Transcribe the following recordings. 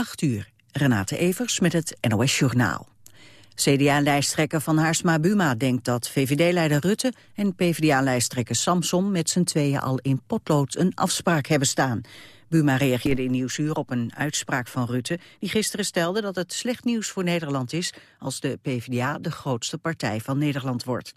8 uur. Renate Evers met het NOS Journaal. CDA-lijsttrekker Van Haarsma Buma denkt dat VVD-leider Rutte en PvdA-lijsttrekker Samson met z'n tweeën al in potlood een afspraak hebben staan. Buma reageerde in Nieuwsuur op een uitspraak van Rutte... die gisteren stelde dat het slecht nieuws voor Nederland is... als de PvdA de grootste partij van Nederland wordt.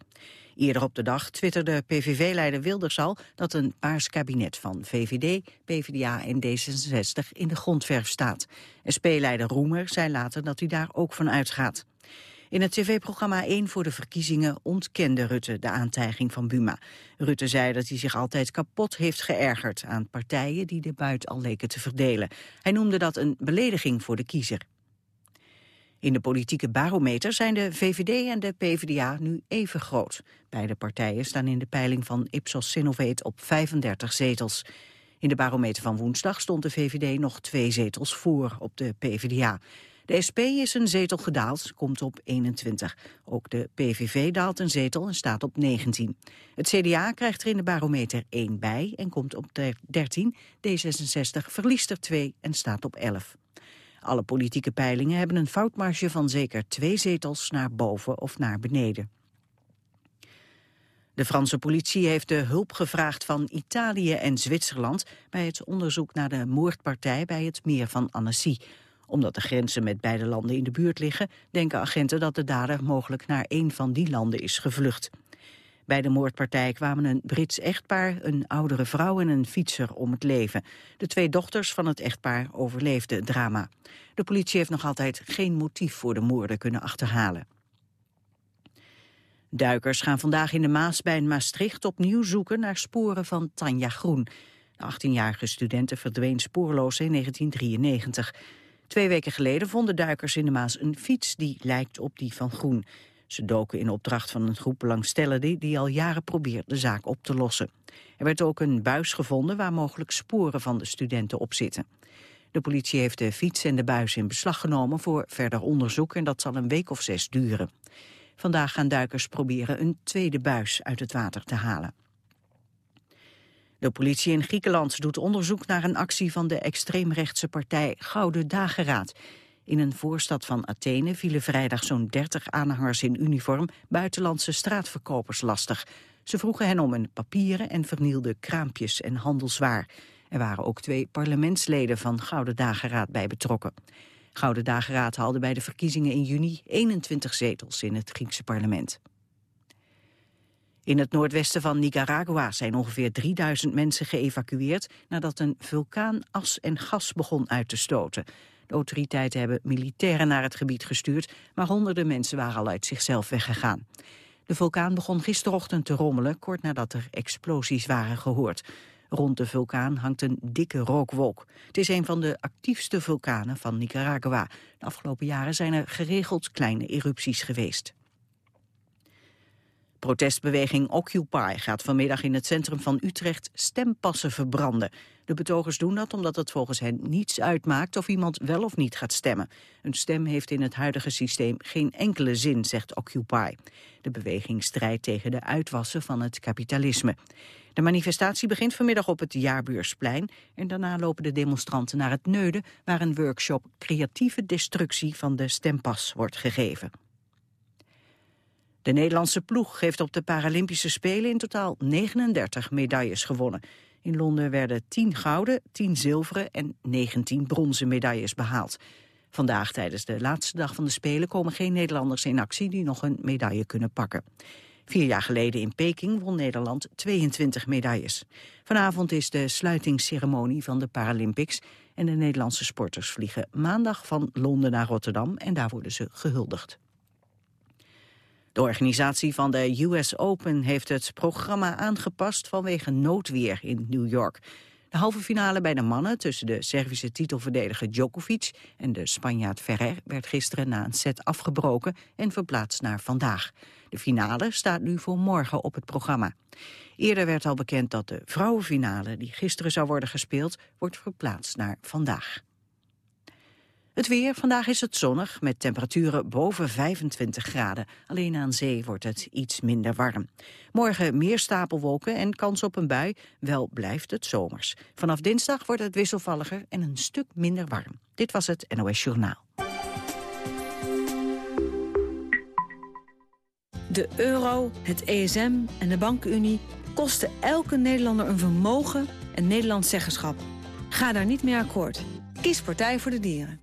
Eerder op de dag twitterde PVV-leider Wilders al... dat een paars kabinet van VVD, PvdA en D66 in de grondverf staat. SP-leider Roemer zei later dat hij daar ook van uitgaat. In het tv-programma 1 voor de verkiezingen ontkende Rutte de aantijging van Buma. Rutte zei dat hij zich altijd kapot heeft geërgerd aan partijen die de buit al leken te verdelen. Hij noemde dat een belediging voor de kiezer. In de politieke barometer zijn de VVD en de PvdA nu even groot. Beide partijen staan in de peiling van Ipsos Sinovate op 35 zetels. In de barometer van woensdag stond de VVD nog twee zetels voor op de PvdA. De SP is een zetel gedaald, komt op 21. Ook de PVV daalt een zetel en staat op 19. Het CDA krijgt er in de barometer 1 bij en komt op 13. D66 verliest er 2 en staat op 11. Alle politieke peilingen hebben een foutmarge van zeker twee zetels naar boven of naar beneden. De Franse politie heeft de hulp gevraagd van Italië en Zwitserland bij het onderzoek naar de moordpartij bij het meer van Annecy omdat de grenzen met beide landen in de buurt liggen, denken agenten dat de dader mogelijk naar een van die landen is gevlucht. Bij de moordpartij kwamen een Brits echtpaar, een oudere vrouw en een fietser om het leven. De twee dochters van het echtpaar overleefden het drama. De politie heeft nog altijd geen motief voor de moorden kunnen achterhalen. Duikers gaan vandaag in de Maas bij Maastricht opnieuw zoeken naar sporen van Tanja Groen. De 18-jarige studente verdween spoorloos in 1993. Twee weken geleden vonden duikers in de Maas een fiets die lijkt op die van Groen. Ze doken in opdracht van een groep belangstellenden die al jaren probeert de zaak op te lossen. Er werd ook een buis gevonden waar mogelijk sporen van de studenten op zitten. De politie heeft de fiets en de buis in beslag genomen voor verder onderzoek en dat zal een week of zes duren. Vandaag gaan duikers proberen een tweede buis uit het water te halen. De politie in Griekenland doet onderzoek naar een actie van de extreemrechtse partij Gouden Dageraad. In een voorstad van Athene vielen vrijdag zo'n 30 aanhangers in uniform buitenlandse straatverkopers lastig. Ze vroegen hen om hun papieren en vernielden kraampjes en handelswaar. Er waren ook twee parlementsleden van Gouden Dageraad bij betrokken. Gouden Dageraad haalde bij de verkiezingen in juni 21 zetels in het Griekse parlement. In het noordwesten van Nicaragua zijn ongeveer 3000 mensen geëvacueerd nadat een vulkaan as en gas begon uit te stoten. De autoriteiten hebben militairen naar het gebied gestuurd, maar honderden mensen waren al uit zichzelf weggegaan. De vulkaan begon gisterochtend te rommelen, kort nadat er explosies waren gehoord. Rond de vulkaan hangt een dikke rookwolk. Het is een van de actiefste vulkanen van Nicaragua. De afgelopen jaren zijn er geregeld kleine erupties geweest. Protestbeweging Occupy gaat vanmiddag in het centrum van Utrecht stempassen verbranden. De betogers doen dat omdat het volgens hen niets uitmaakt of iemand wel of niet gaat stemmen. Een stem heeft in het huidige systeem geen enkele zin, zegt Occupy. De beweging strijdt tegen de uitwassen van het kapitalisme. De manifestatie begint vanmiddag op het Jaarbeursplein en daarna lopen de demonstranten naar het Neude, waar een workshop creatieve destructie van de stempas wordt gegeven. De Nederlandse ploeg heeft op de Paralympische Spelen in totaal 39 medailles gewonnen. In Londen werden 10 gouden, 10 zilveren en 19 bronzen medailles behaald. Vandaag tijdens de laatste dag van de Spelen komen geen Nederlanders in actie die nog een medaille kunnen pakken. Vier jaar geleden in Peking won Nederland 22 medailles. Vanavond is de sluitingsceremonie van de Paralympics en de Nederlandse sporters vliegen maandag van Londen naar Rotterdam en daar worden ze gehuldigd. De organisatie van de US Open heeft het programma aangepast vanwege noodweer in New York. De halve finale bij de mannen tussen de Servische titelverdediger Djokovic en de Spanjaard Ferrer werd gisteren na een set afgebroken en verplaatst naar vandaag. De finale staat nu voor morgen op het programma. Eerder werd al bekend dat de vrouwenfinale die gisteren zou worden gespeeld wordt verplaatst naar vandaag. Het weer, vandaag is het zonnig met temperaturen boven 25 graden. Alleen aan zee wordt het iets minder warm. Morgen meer stapelwolken en kans op een bui, wel blijft het zomers. Vanaf dinsdag wordt het wisselvalliger en een stuk minder warm. Dit was het NOS Journaal. De euro, het ESM en de bankenunie kosten elke Nederlander een vermogen en Nederlands zeggenschap. Ga daar niet mee akkoord. Kies Partij voor de Dieren.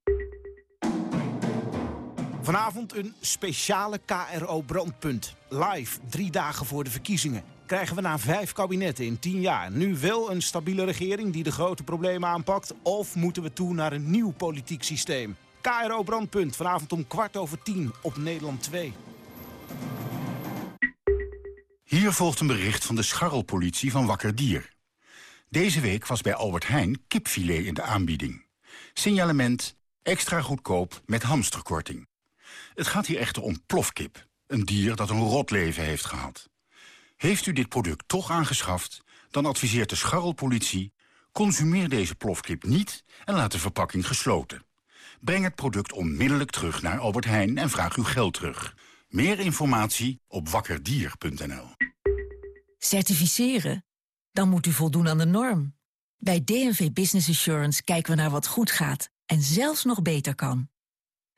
Vanavond een speciale KRO Brandpunt. Live, drie dagen voor de verkiezingen. Krijgen we na vijf kabinetten in tien jaar nu wel een stabiele regering die de grote problemen aanpakt? Of moeten we toe naar een nieuw politiek systeem? KRO Brandpunt, vanavond om kwart over tien op Nederland 2. Hier volgt een bericht van de scharrelpolitie van Wakker Dier. Deze week was bij Albert Heijn kipfilet in de aanbieding. Signalement extra goedkoop met hamsterkorting. Het gaat hier echter om plofkip, een dier dat een rot leven heeft gehad. Heeft u dit product toch aangeschaft, dan adviseert de scharrelpolitie... consumeer deze plofkip niet en laat de verpakking gesloten. Breng het product onmiddellijk terug naar Albert Heijn en vraag uw geld terug. Meer informatie op wakkerdier.nl. Certificeren? Dan moet u voldoen aan de norm. Bij DNV Business Assurance kijken we naar wat goed gaat en zelfs nog beter kan.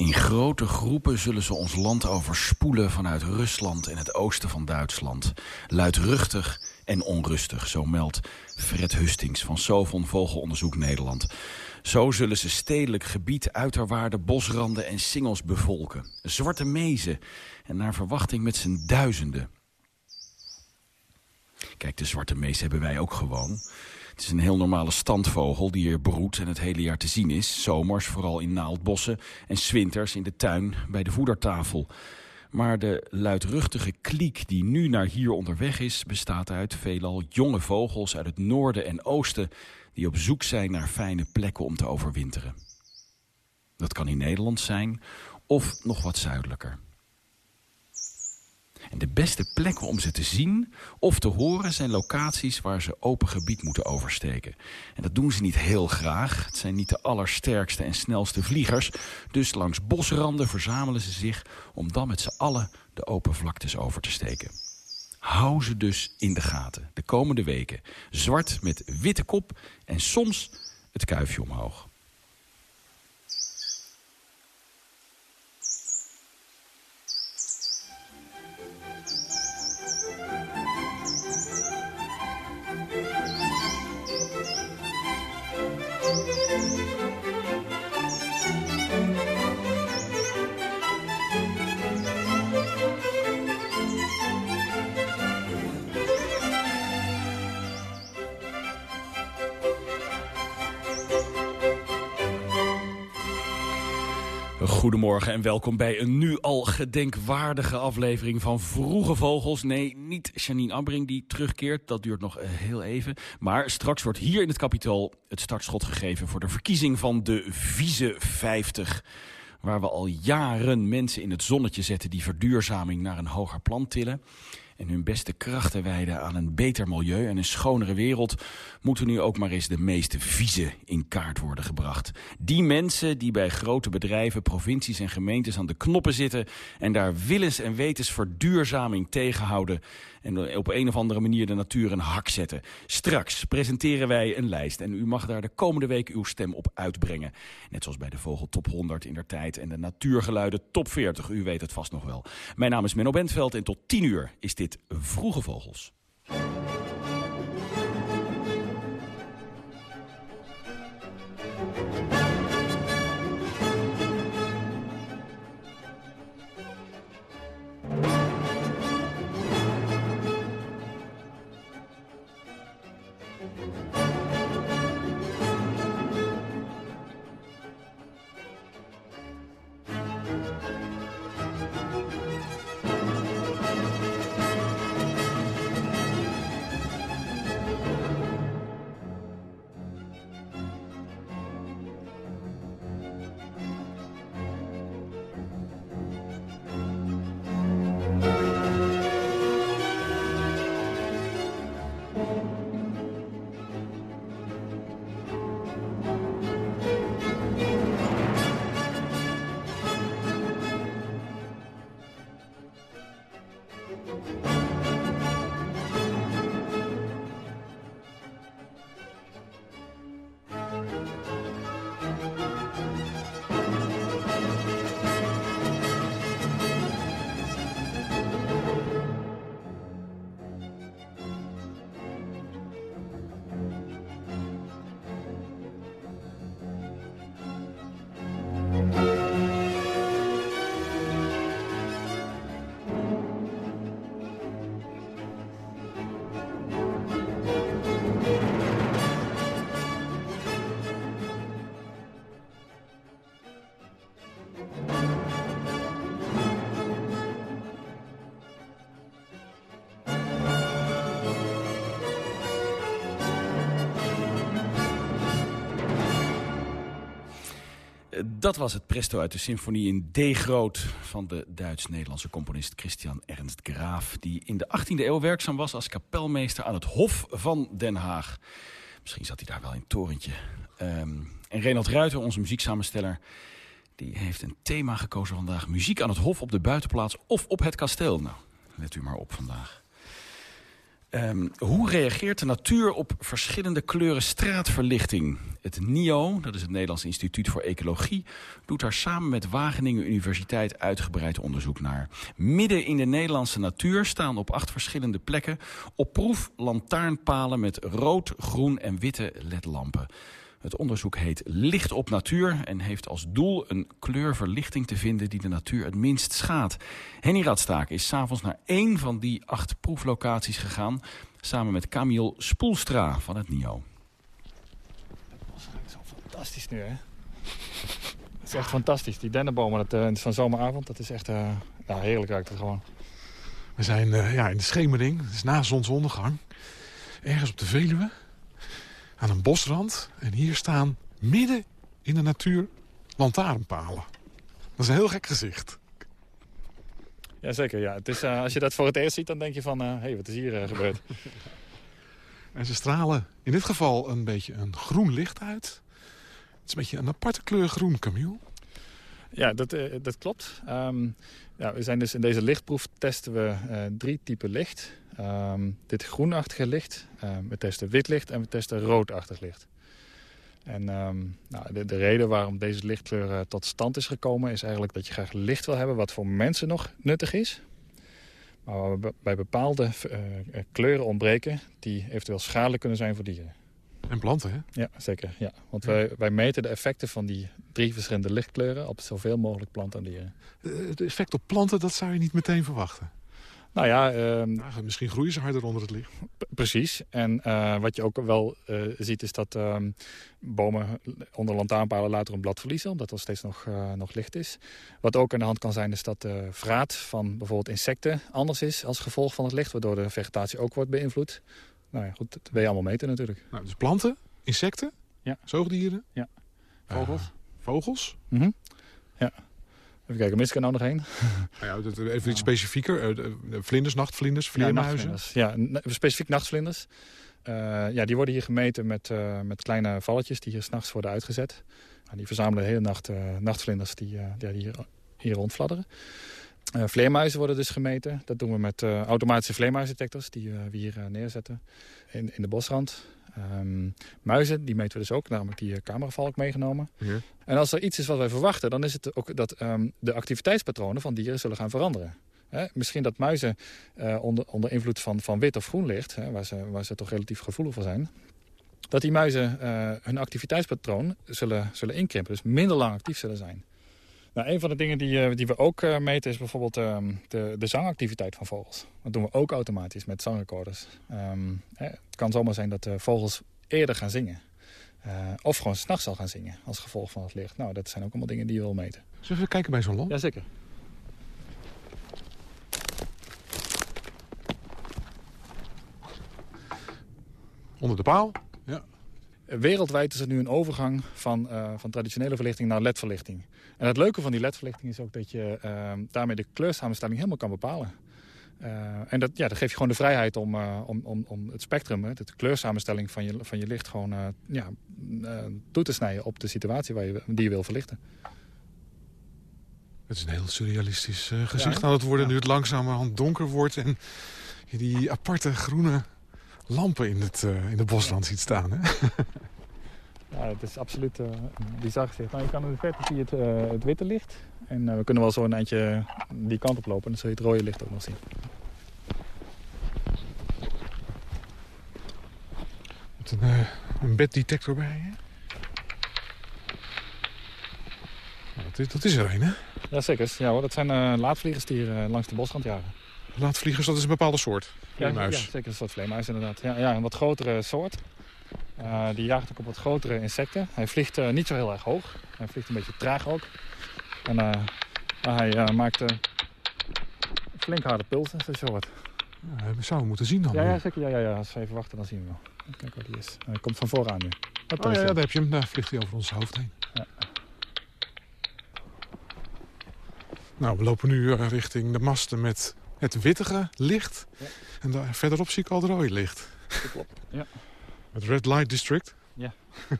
In grote groepen zullen ze ons land overspoelen vanuit Rusland en het oosten van Duitsland. Luidruchtig en onrustig, zo meldt Fred Hustings van Sovon Vogelonderzoek Nederland. Zo zullen ze stedelijk gebied, uiterwaarde, bosranden en singels bevolken. Zwarte mezen en naar verwachting met z'n duizenden. Kijk, de zwarte mees hebben wij ook gewoon. Het is een heel normale standvogel die hier broedt en het hele jaar te zien is. Zomers vooral in naaldbossen en zwinters in de tuin bij de voedertafel. Maar de luidruchtige kliek die nu naar hier onderweg is... bestaat uit veelal jonge vogels uit het noorden en oosten... die op zoek zijn naar fijne plekken om te overwinteren. Dat kan in Nederland zijn of nog wat zuidelijker. En de beste plekken om ze te zien of te horen zijn locaties waar ze open gebied moeten oversteken. En dat doen ze niet heel graag. Het zijn niet de allersterkste en snelste vliegers. Dus langs bosranden verzamelen ze zich om dan met z'n allen de open vlaktes over te steken. Hou ze dus in de gaten de komende weken. Zwart met witte kop en soms het kuifje omhoog. Goedemorgen en welkom bij een nu al gedenkwaardige aflevering van Vroege Vogels. Nee, niet Janine Ambring die terugkeert, dat duurt nog eh, heel even. Maar straks wordt hier in het Capitool het startschot gegeven voor de verkiezing van de Vieze 50. Waar we al jaren mensen in het zonnetje zetten die verduurzaming naar een hoger plan tillen en hun beste krachten wijden aan een beter milieu en een schonere wereld, moeten nu ook maar eens de meeste vieze in kaart worden gebracht. Die mensen die bij grote bedrijven, provincies en gemeentes aan de knoppen zitten en daar willens en wetens verduurzaming tegenhouden en op een of andere manier de natuur een hak zetten. Straks presenteren wij een lijst en u mag daar de komende week uw stem op uitbrengen. Net zoals bij de Vogel Top 100 in der tijd en de Natuurgeluiden Top 40. U weet het vast nog wel. Mijn naam is Menno Bentveld en tot 10 uur is dit Vroege Vogels. Dat was het presto uit de symfonie in D groot van de Duits-Nederlandse componist Christian Ernst Graaf, die in de 18e eeuw werkzaam was als kapelmeester aan het Hof van Den Haag. Misschien zat hij daar wel in het torentje. Um, en Renald Ruiter, onze muzieksamensteller, die heeft een thema gekozen vandaag. Muziek aan het Hof op de buitenplaats of op het kasteel. Nou, let u maar op vandaag. Um, hoe reageert de natuur op verschillende kleuren straatverlichting? Het NIO, dat is het Nederlands Instituut voor Ecologie... doet daar samen met Wageningen Universiteit uitgebreid onderzoek naar. Midden in de Nederlandse natuur staan op acht verschillende plekken... op proef lantaarnpalen met rood, groen en witte ledlampen. Het onderzoek heet Licht op Natuur en heeft als doel een kleurverlichting te vinden die de natuur het minst schaadt. Henny Radstaak is s'avonds naar één van die acht proeflocaties gegaan, samen met Camille Spoelstra van het NIO. Het is fantastisch nu, hè? Het is echt fantastisch. Die dennenbomen, dat, uh, van zomeravond, dat is echt uh, ja, heerlijk ruikt het gewoon. We zijn uh, ja, in de schemering, het is na zonsondergang. Ergens op de Veluwe aan een bosrand. En hier staan midden in de natuur lantaarnpalen. Dat is een heel gek gezicht. Jazeker, ja. Het is, uh, als je dat voor het eerst ziet, dan denk je van... hé, uh, hey, wat is hier uh, gebeurd? en ze stralen in dit geval een beetje een groen licht uit. Het is een beetje een aparte kleur groen, Camille. Ja, dat, dat klopt. Um, ja, we zijn dus in deze lichtproef testen we drie typen licht. Um, dit groenachtige licht, um, we testen wit licht en we testen roodachtig licht. En nou, de, de, reden waarom deze lichtkleur uh, tot stand is gekomen... is eigenlijk dat je graag licht wil hebben wat voor mensen nog nuttig is. Maar bij bepaalde kleuren ontbreken... die eventueel schadelijk kunnen zijn voor dieren. En planten, hè? Ja, zeker. Ja. Want ja. Wij, wij meten de effecten van die drie verschillende lichtkleuren... op zoveel mogelijk planten en dieren. Het effect op planten, dat zou je niet meteen verwachten? Nou ja... Uh, nou, misschien groeien ze harder onder het licht. Precies. En uh, wat je ook wel uh, ziet is dat uh, bomen onder lantaarnpalen later een blad verliezen. Omdat er steeds nog, eh, nog licht is. Wat ook aan de hand kan zijn is dat de vraat van bijvoorbeeld insecten anders is als gevolg van het licht. Waardoor de vegetatie ook wordt beïnvloed. Nou ja, goed, dat wil je allemaal meten natuurlijk. Nou, dus planten, insecten, ja. zoogdieren. Ja. Vogels. vogels. Mm -hmm. Ja. Even kijken, mis ik er nou nog heen? Nou ja, even iets specifieker. Uh, vlinders, nachtvlinders, vleermuizen. Ja, ja, specifiek nachtvlinders. Uh, ja, die worden hier gemeten met, uh, met kleine valletjes die hier s'nachts worden uitgezet. Nou, die verzamelen de hele nacht nachtvlinders die, die hier, hier rondfladderen. Vleermuizen worden dus gemeten. Dat doen we met automatische vleermuisdetectors die we hier neerzetten in, in de bosrand. Um, muizen, die meten we dus ook, namelijk die cameravalk meegenomen. Ja. En als er iets is wat wij verwachten, dan is het ook dat um, de activiteitspatronen van dieren zullen gaan veranderen. Hè? Misschien dat muizen onder, onder invloed van, van wit of groen licht... Hè, waar, ze, waar ze toch relatief gevoelig voor zijn... dat die muizen hun activiteitspatroon zullen, zullen inkrimpen. Dus minder lang actief zullen zijn. Nou, een van de dingen die, uh, die we ook meten is bijvoorbeeld ehm, de, de zangactiviteit van vogels. Dat doen we ook automatisch met zangrecorders. Um, het kan zomaar zijn dat vogels eerder gaan zingen. of gewoon s'nachts al gaan zingen als gevolg van het licht. Nou, dat zijn ook allemaal dingen die je wil meten. Zullen we even kijken bij zo'n lamp? Jazeker. Onder de paal? Wereldwijd is er nu een overgang van, uh, van traditionele verlichting naar ledverlichting. En het leuke van die ledverlichting is ook dat je uh, daarmee de kleursamenstelling helemaal kan bepalen. Uh, en dat, ja, dat geeft je gewoon de vrijheid om, om, om, om het spectrum, hè, de kleursamenstelling van je, van je licht gewoon ja, toe te snijden op de situatie waar je, die je wil verlichten. Het is een heel surrealistisch gezicht ja, aan het worden ja. nu het langzamerhand donker wordt en die aparte groene lampen in het, uh, in de bosland ziet staan. Hè? Ja, het is absoluut uh, bizar gezicht. Nou, je kan in de verte zie je het, uh, het witte licht. En we kunnen wel zo een eindje die kant op lopen. En dan zul je het rode licht ook nog zien. Met een, een beddetector bij je. Nou, dat, is, dat is er een, hè? Ja, zeker. Ja, hoor, dat zijn laadvliegers die hier langs de bosrand jagen. Laadvliegers, dat is een bepaalde soort vleermuis? Ja, ja, zeker een soort vleermuis inderdaad. Ja, ja, een wat grotere soort. Uh, die jaagt ook op wat grotere insecten. Hij vliegt uh, niet zo heel erg hoog. Hij vliegt een beetje traag ook. En uh, hij maakt flink harde pulsen, zo wat. Ja, we zouden moeten zien dan. Ja, ja, zeker. Ja, ja, ja. Als we even wachten, dan zien we wel. Kijk wat die is. Hij komt van vooraan nu. Oh, ja, ja, daar heb je hem. Daar vliegt hij over ons hoofd heen. Ja. Nou, we lopen nu richting de masten met het wittige licht. Ja. En daar verderop zie ik al het rode licht. Dat klopt, ja. Het Red Light District. Ja.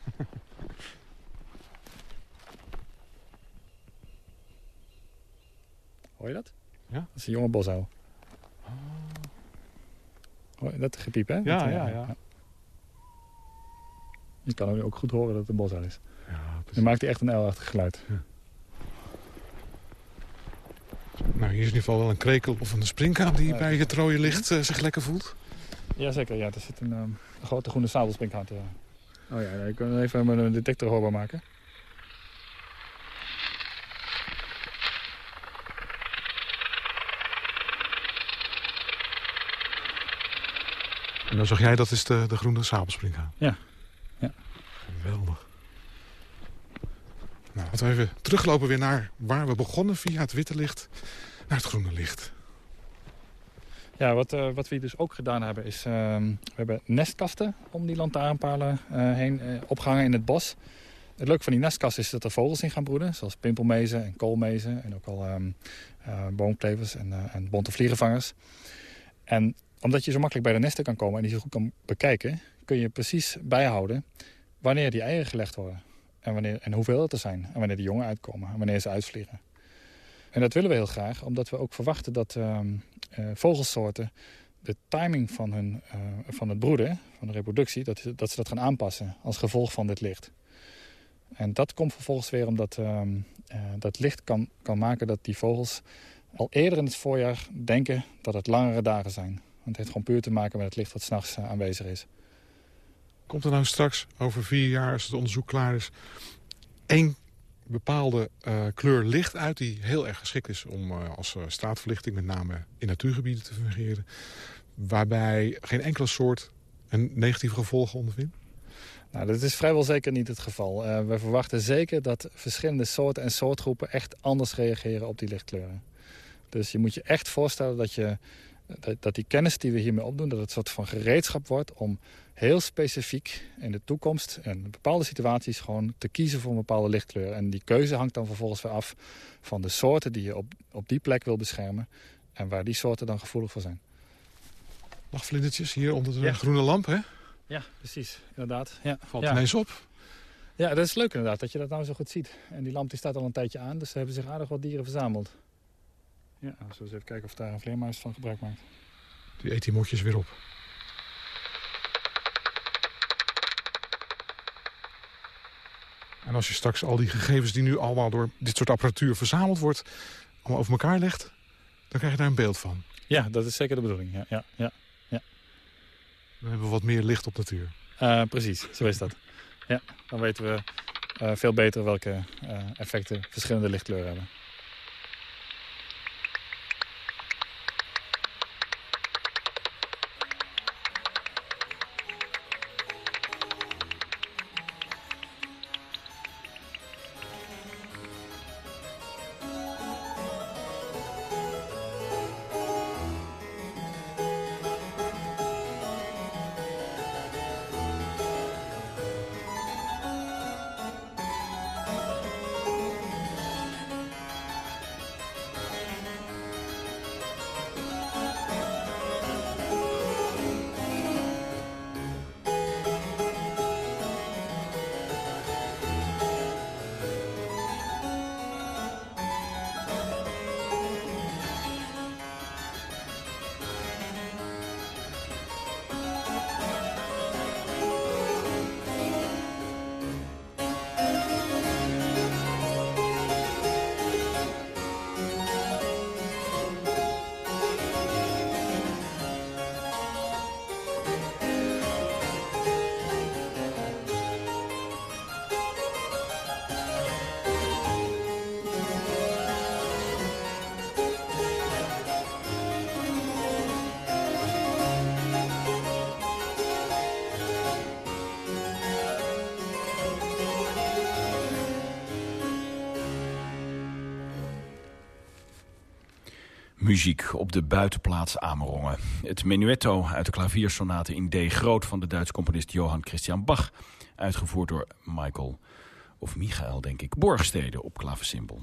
Hoor je dat? Ja. Dat is een jonge bosuil. Oh. Dat gepiep, hè? Ja, dat, ja, ja, ja. Je kan ook goed horen dat het een bosuil is. Ja, Dan maakt hij echt een uilachtig geluid. Ja. Nou, hier is in ieder geval wel een krekel of een springkaan die bij het rode licht uh, zich lekker voelt. Jazeker, ja. Er zit een, um, een grote groene sabelspringhaan. Uh. Oh ja, ik kan even mijn detector hoorbaar maken. En dan zag jij, dat is de, de groene sabelspringhaan. Ja. ja. Geweldig. Nou, laten we even teruglopen weer naar waar we begonnen via het witte licht naar het groene licht. Ja, wat, uh, wat we dus ook gedaan hebben is... Uh, we hebben nestkasten om die lantaarnpalen uh, heen uh, opgehangen in het bos. Het leuke van die nestkasten is dat er vogels in gaan broeden. Zoals pimpelmezen en koolmezen. En ook al um, boomklevers en, en bonte. En omdat je zo makkelijk bij de nesten kan komen en die zo goed kan bekijken... kun je precies bijhouden wanneer die eieren gelegd worden. En, wanneer, en hoeveel het er zijn. En wanneer de jongen uitkomen. En wanneer ze uitvliegen. En dat willen we heel graag, omdat we ook verwachten dat uh, uh, vogelsoorten de timing van, hun, uh, van het broeden, van de reproductie, dat, dat ze dat gaan aanpassen als gevolg van dit licht. En dat komt vervolgens weer omdat ehm, dat licht kan, kan maken dat die vogels al eerder in het voorjaar denken dat het langere dagen zijn. Want het heeft gewoon puur te maken met het licht dat s'nachts aanwezig is. Komt er nou straks over vier jaar, als het onderzoek klaar is... één bepaalde uh, kleur licht uit... die heel erg geschikt is om uh, als uh, straatverlichting... met name in natuurgebieden te fungeren... waarbij geen enkele soort een negatieve gevolgen ondervindt? Nou, dat is vrijwel zeker niet het geval. We verwachten zeker dat verschillende soorten en soortgroepen... echt anders reageren op die lichtkleuren. Dus je moet je echt voorstellen dat, je, dat, dat die kennis die we hiermee opdoen... dat het een soort van gereedschap wordt om heel specifiek in de toekomst... in bepaalde situaties gewoon te kiezen voor een bepaalde lichtkleur. En die keuze hangt dan vervolgens weer af van de soorten die je op, op die plek wil beschermen... en waar die soorten dan gevoelig voor zijn. Lachvlindertjes hier onder de ja. groene lamp, hè? Ja, precies. Inderdaad. Ja. Valt ja. ineens op. Ja, dat is leuk inderdaad, dat je dat nou zo goed ziet. En die lamp die staat al een tijdje aan, dus er hebben zich aardig wat dieren verzameld. Ja, zullen we eens even kijken of daar een vleermuis van gebruik maakt. Die eet die motjes weer op. En als je straks al die gegevens die nu allemaal door dit soort apparatuur verzameld wordt... allemaal over elkaar legt... Dan krijg je daar een beeld van. Ja, dat is zeker de bedoeling. Ja, ja, ja, ja. Dan hebben we wat meer licht op natuur. Uh, precies, zo is dat. Ja, dan weten we uh, veel beter welke uh, effecten verschillende lichtkleuren hebben. Muziek op de buitenplaats Amerongen. Het menuetto uit de klaviersonate in D groot van de Duitse componist Johann Christian Bach. Uitgevoerd door Michael, of Michael denk ik, Borgstede op klavecimbal.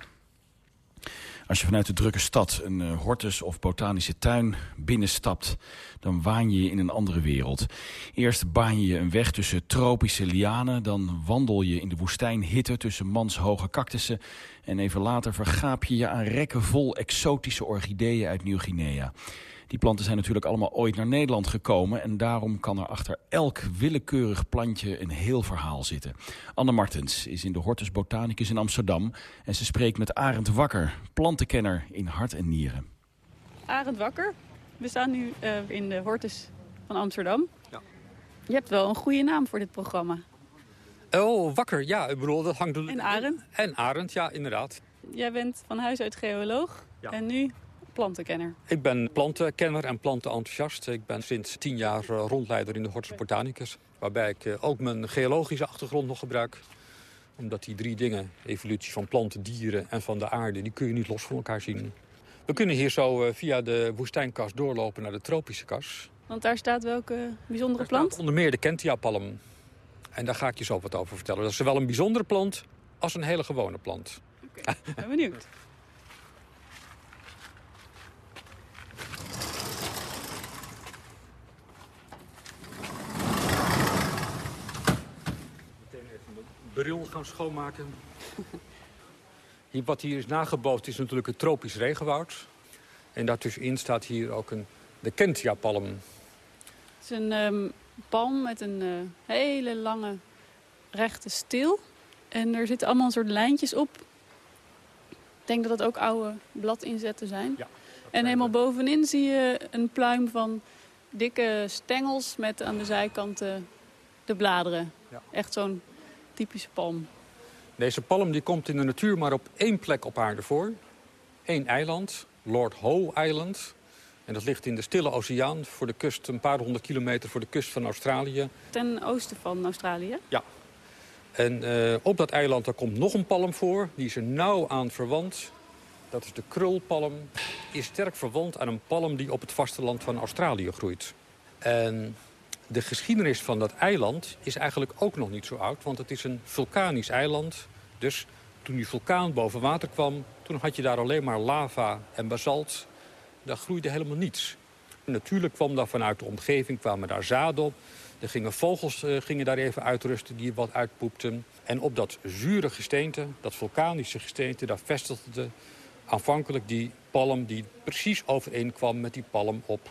Als je vanuit de drukke stad een uh, hortus of botanische tuin binnenstapt... dan waan je je in een andere wereld. Eerst baan je je een weg tussen tropische lianen... dan wandel je in de woestijnhitte tussen manshoge cactussen... en even later vergaap je je aan rekken vol exotische orchideeën uit Nieuw-Guinea... Die planten zijn natuurlijk allemaal ooit naar Nederland gekomen... en daarom kan er achter elk willekeurig plantje een heel verhaal zitten. Anne Martens is in de Hortus Botanicus in Amsterdam... en ze spreekt met Arend Wakker, plantenkenner in hart en nieren. Arend Wakker, we staan nu uh, in de Hortus van Amsterdam. Ja. Je hebt wel een goede naam voor dit programma. Oh, Wakker, ja. Ik bedoel, dat hangt... En Arend? En Arend, ja, inderdaad. Jij bent van huis uit geoloog ja. en nu plantenkenner? Ik ben plantenkenner en plantenenthousiast. Ik ben sinds tien jaar eh, rondleider in de Hortus Botanicus. Waarbij ik eh, ook mijn geologische achtergrond nog gebruik. Omdat die drie dingen, evolutie van planten, dieren en van de aarde... die kun je niet los van elkaar zien. We kunnen hier zo eh, via de woestijnkas doorlopen naar de tropische kas. Want daar staat welke bijzondere plant? onder meer de Kentia-palm. En daar ga ik je zo wat over vertellen. Dat is zowel een bijzondere plant als een hele gewone plant. Oké, okay, ben benieuwd. bril gaan schoonmaken. Hier, wat hier is nagebootst is natuurlijk het tropisch regenwoud. En daartussenin staat hier ook een, de Kentia-palm. Het is een um, palm met een uh, hele lange rechte steel. En er zitten allemaal een soort lijntjes op. Ik denk dat dat ook oude bladinzetten zijn. Ja, en helemaal bovenin zie je een pluim van dikke stengels met aan de zijkanten de bladeren. Ja. Echt zo'n typische palm? Deze palm die komt in de natuur maar op één plek op aarde voor. Eén eiland, Lord Howe Island. En dat ligt in de Stille Oceaan voor de kust, een paar honderd kilometer voor de kust van Australië. Ten oosten van Australië? Ja. En uh, op dat eiland daar komt nog een palm voor. Die is er nauw aan verwant. Dat is de krulpalm. Die is sterk verwant aan een palm die op het vasteland van Australië groeit. En de geschiedenis van dat eiland is eigenlijk ook nog niet zo oud. Want het is een vulkanisch eiland. Dus toen die vulkaan boven water kwam... toen had je daar alleen maar lava en basalt. Daar groeide helemaal niets. Natuurlijk kwam daar vanuit de omgeving kwamen daar zaden op. Er gingen vogels uh, gingen daar even uitrusten die wat uitpoepten. En op dat zure gesteente, dat vulkanische gesteente... daar vestigde aanvankelijk die palm die precies overeenkwam met die palm op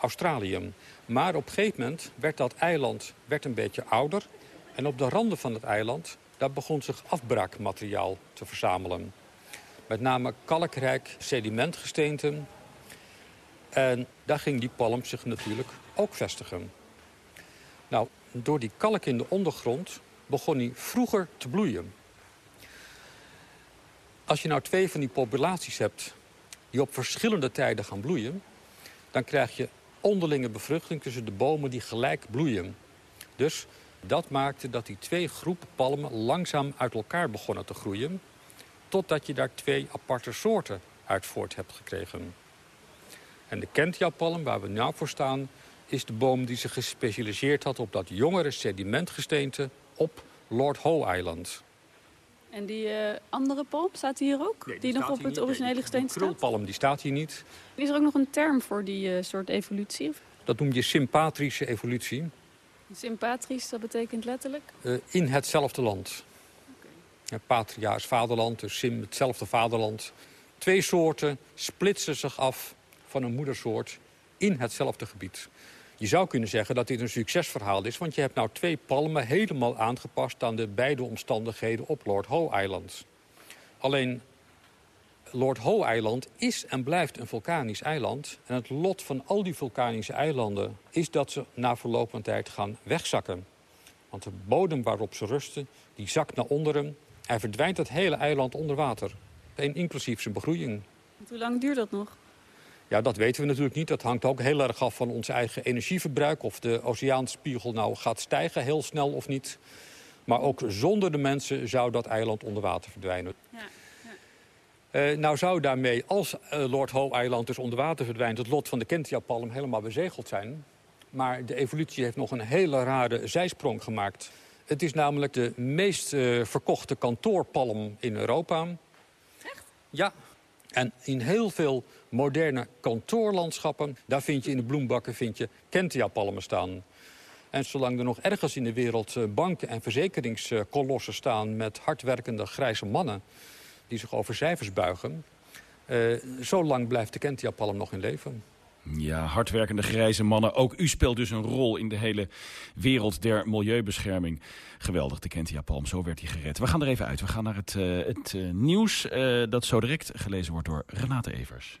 Australië. Maar op een gegeven moment werd dat eiland werd een beetje ouder. En op de randen van het eiland daar begon zich afbraakmateriaal te verzamelen. Met name kalkrijk sedimentgesteenten. En daar ging die palm zich natuurlijk ook vestigen. Nou, door die kalk in de ondergrond begon hij vroeger te bloeien. Als je nou twee van die populaties hebt die op verschillende tijden gaan bloeien... dan krijg je onderlinge bevruchting tussen de bomen die gelijk bloeien. Dus dat maakte dat die twee groepen palmen langzaam uit elkaar begonnen te groeien... totdat je daar twee aparte soorten uit voort hebt gekregen. En de Kentia-palm, waar we nu voor staan... is de boom die zich gespecialiseerd had op dat jongere sedimentgesteente op Lord Howe-eiland. En die uh, andere palm, staat die hier ook? die, nog op het originele gesteente staat? De krulpalm, die staat hier niet. Is er ook nog een term voor die uh, soort evolutie? Dat noem je sympatrische evolutie. Sympatrisch, dat betekent letterlijk? Uh, in hetzelfde land. Okay. Patria is vaderland, dus sim hetzelfde vaderland. Twee soorten splitsen zich af van een moedersoort in hetzelfde gebied. Je zou kunnen zeggen dat dit een succesverhaal is... want je hebt nou twee palmen helemaal aangepast aan de beide omstandigheden op Lord Howe-eiland. Alleen Lord Howe-eiland is en blijft een vulkanisch eiland. En het lot van al die vulkanische eilanden is dat ze na verloop van tijd gaan wegzakken. Want de bodem waarop ze rusten, die zakt naar onderen... en verdwijnt het hele eiland onder water. inclusief zijn begroeiing. Hoe lang duurt dat nog? Ja, dat weten we natuurlijk niet. Dat hangt ook heel erg af van ons eigen energieverbruik. Of de oceaanspiegel nou gaat stijgen heel snel of niet. Maar ook zonder de mensen zou dat eiland onder water verdwijnen. Ja. Uh, nou zou daarmee, als uh, Lord Howe-eiland dus onder water verdwijnt... het lot van de Kentia-palm helemaal bezegeld zijn. Maar de evolutie heeft nog een hele rare zijsprong gemaakt. Het is namelijk de meest uh, verkochte kantoorpalm in Europa. Echt? Ja, en in heel veel moderne kantoorlandschappen... daar vind je in de bloembakken vind je Kentia-palmen staan. En zolang er nog ergens in de wereld eh, banken en verzekeringskolossen staan... met hardwerkende grijze mannen die zich over cijfers buigen... Uh, zo lang blijft de Kentia-palm nog in leven. Ja, hardwerkende grijze mannen. Ook u speelt dus een rol in de hele wereld der milieubescherming. Geweldig, de Kentia Palm. Zo werd hij gered. We gaan er even uit. We gaan naar het, uh, het nieuws dat zo direct gelezen wordt door Renate Evers.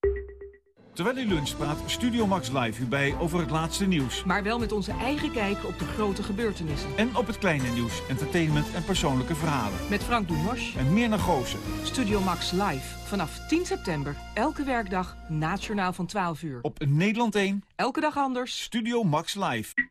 Terwijl u lunch praat Studio Max Live u bij over het laatste nieuws. Maar wel met onze eigen kijk op de grote gebeurtenissen. En op het kleine nieuws, entertainment en persoonlijke verhalen. Met Frank Dumos. En Mirna Goossen. Studio Max Live. Vanaf 10 september, elke werkdag, nationaal van 12 uur. Op Nederland 1. Elke dag anders. Studio Max Live.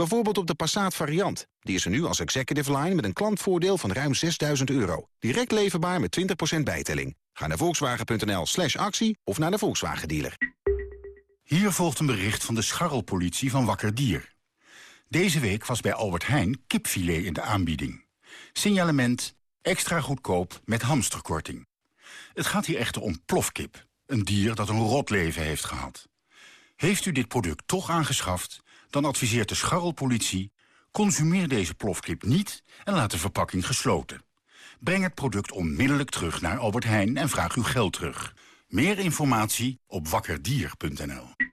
Bijvoorbeeld op de Passat variant. Die is er nu als executive line met een klantvoordeel van ruim 6000 euro. Direct leverbaar met 20% bijtelling. Ga naar volkswagen.nl slash actie of naar de Volkswagen dealer. Hier volgt een bericht van de scharrelpolitie van Wakker Dier. Deze week was bij Albert Heijn kipfilet in de aanbieding. Signalement extra goedkoop met hamsterkorting. Het gaat hier echter om plofkip. Een dier dat een rot leven heeft gehad. Heeft u dit product toch aangeschaft, dan adviseert de scharrelpolitie... consumeer deze plofkip niet en laat de verpakking gesloten. Breng het product onmiddellijk terug naar Albert Heijn en vraag uw geld terug. Meer informatie op wakkerdier.nl.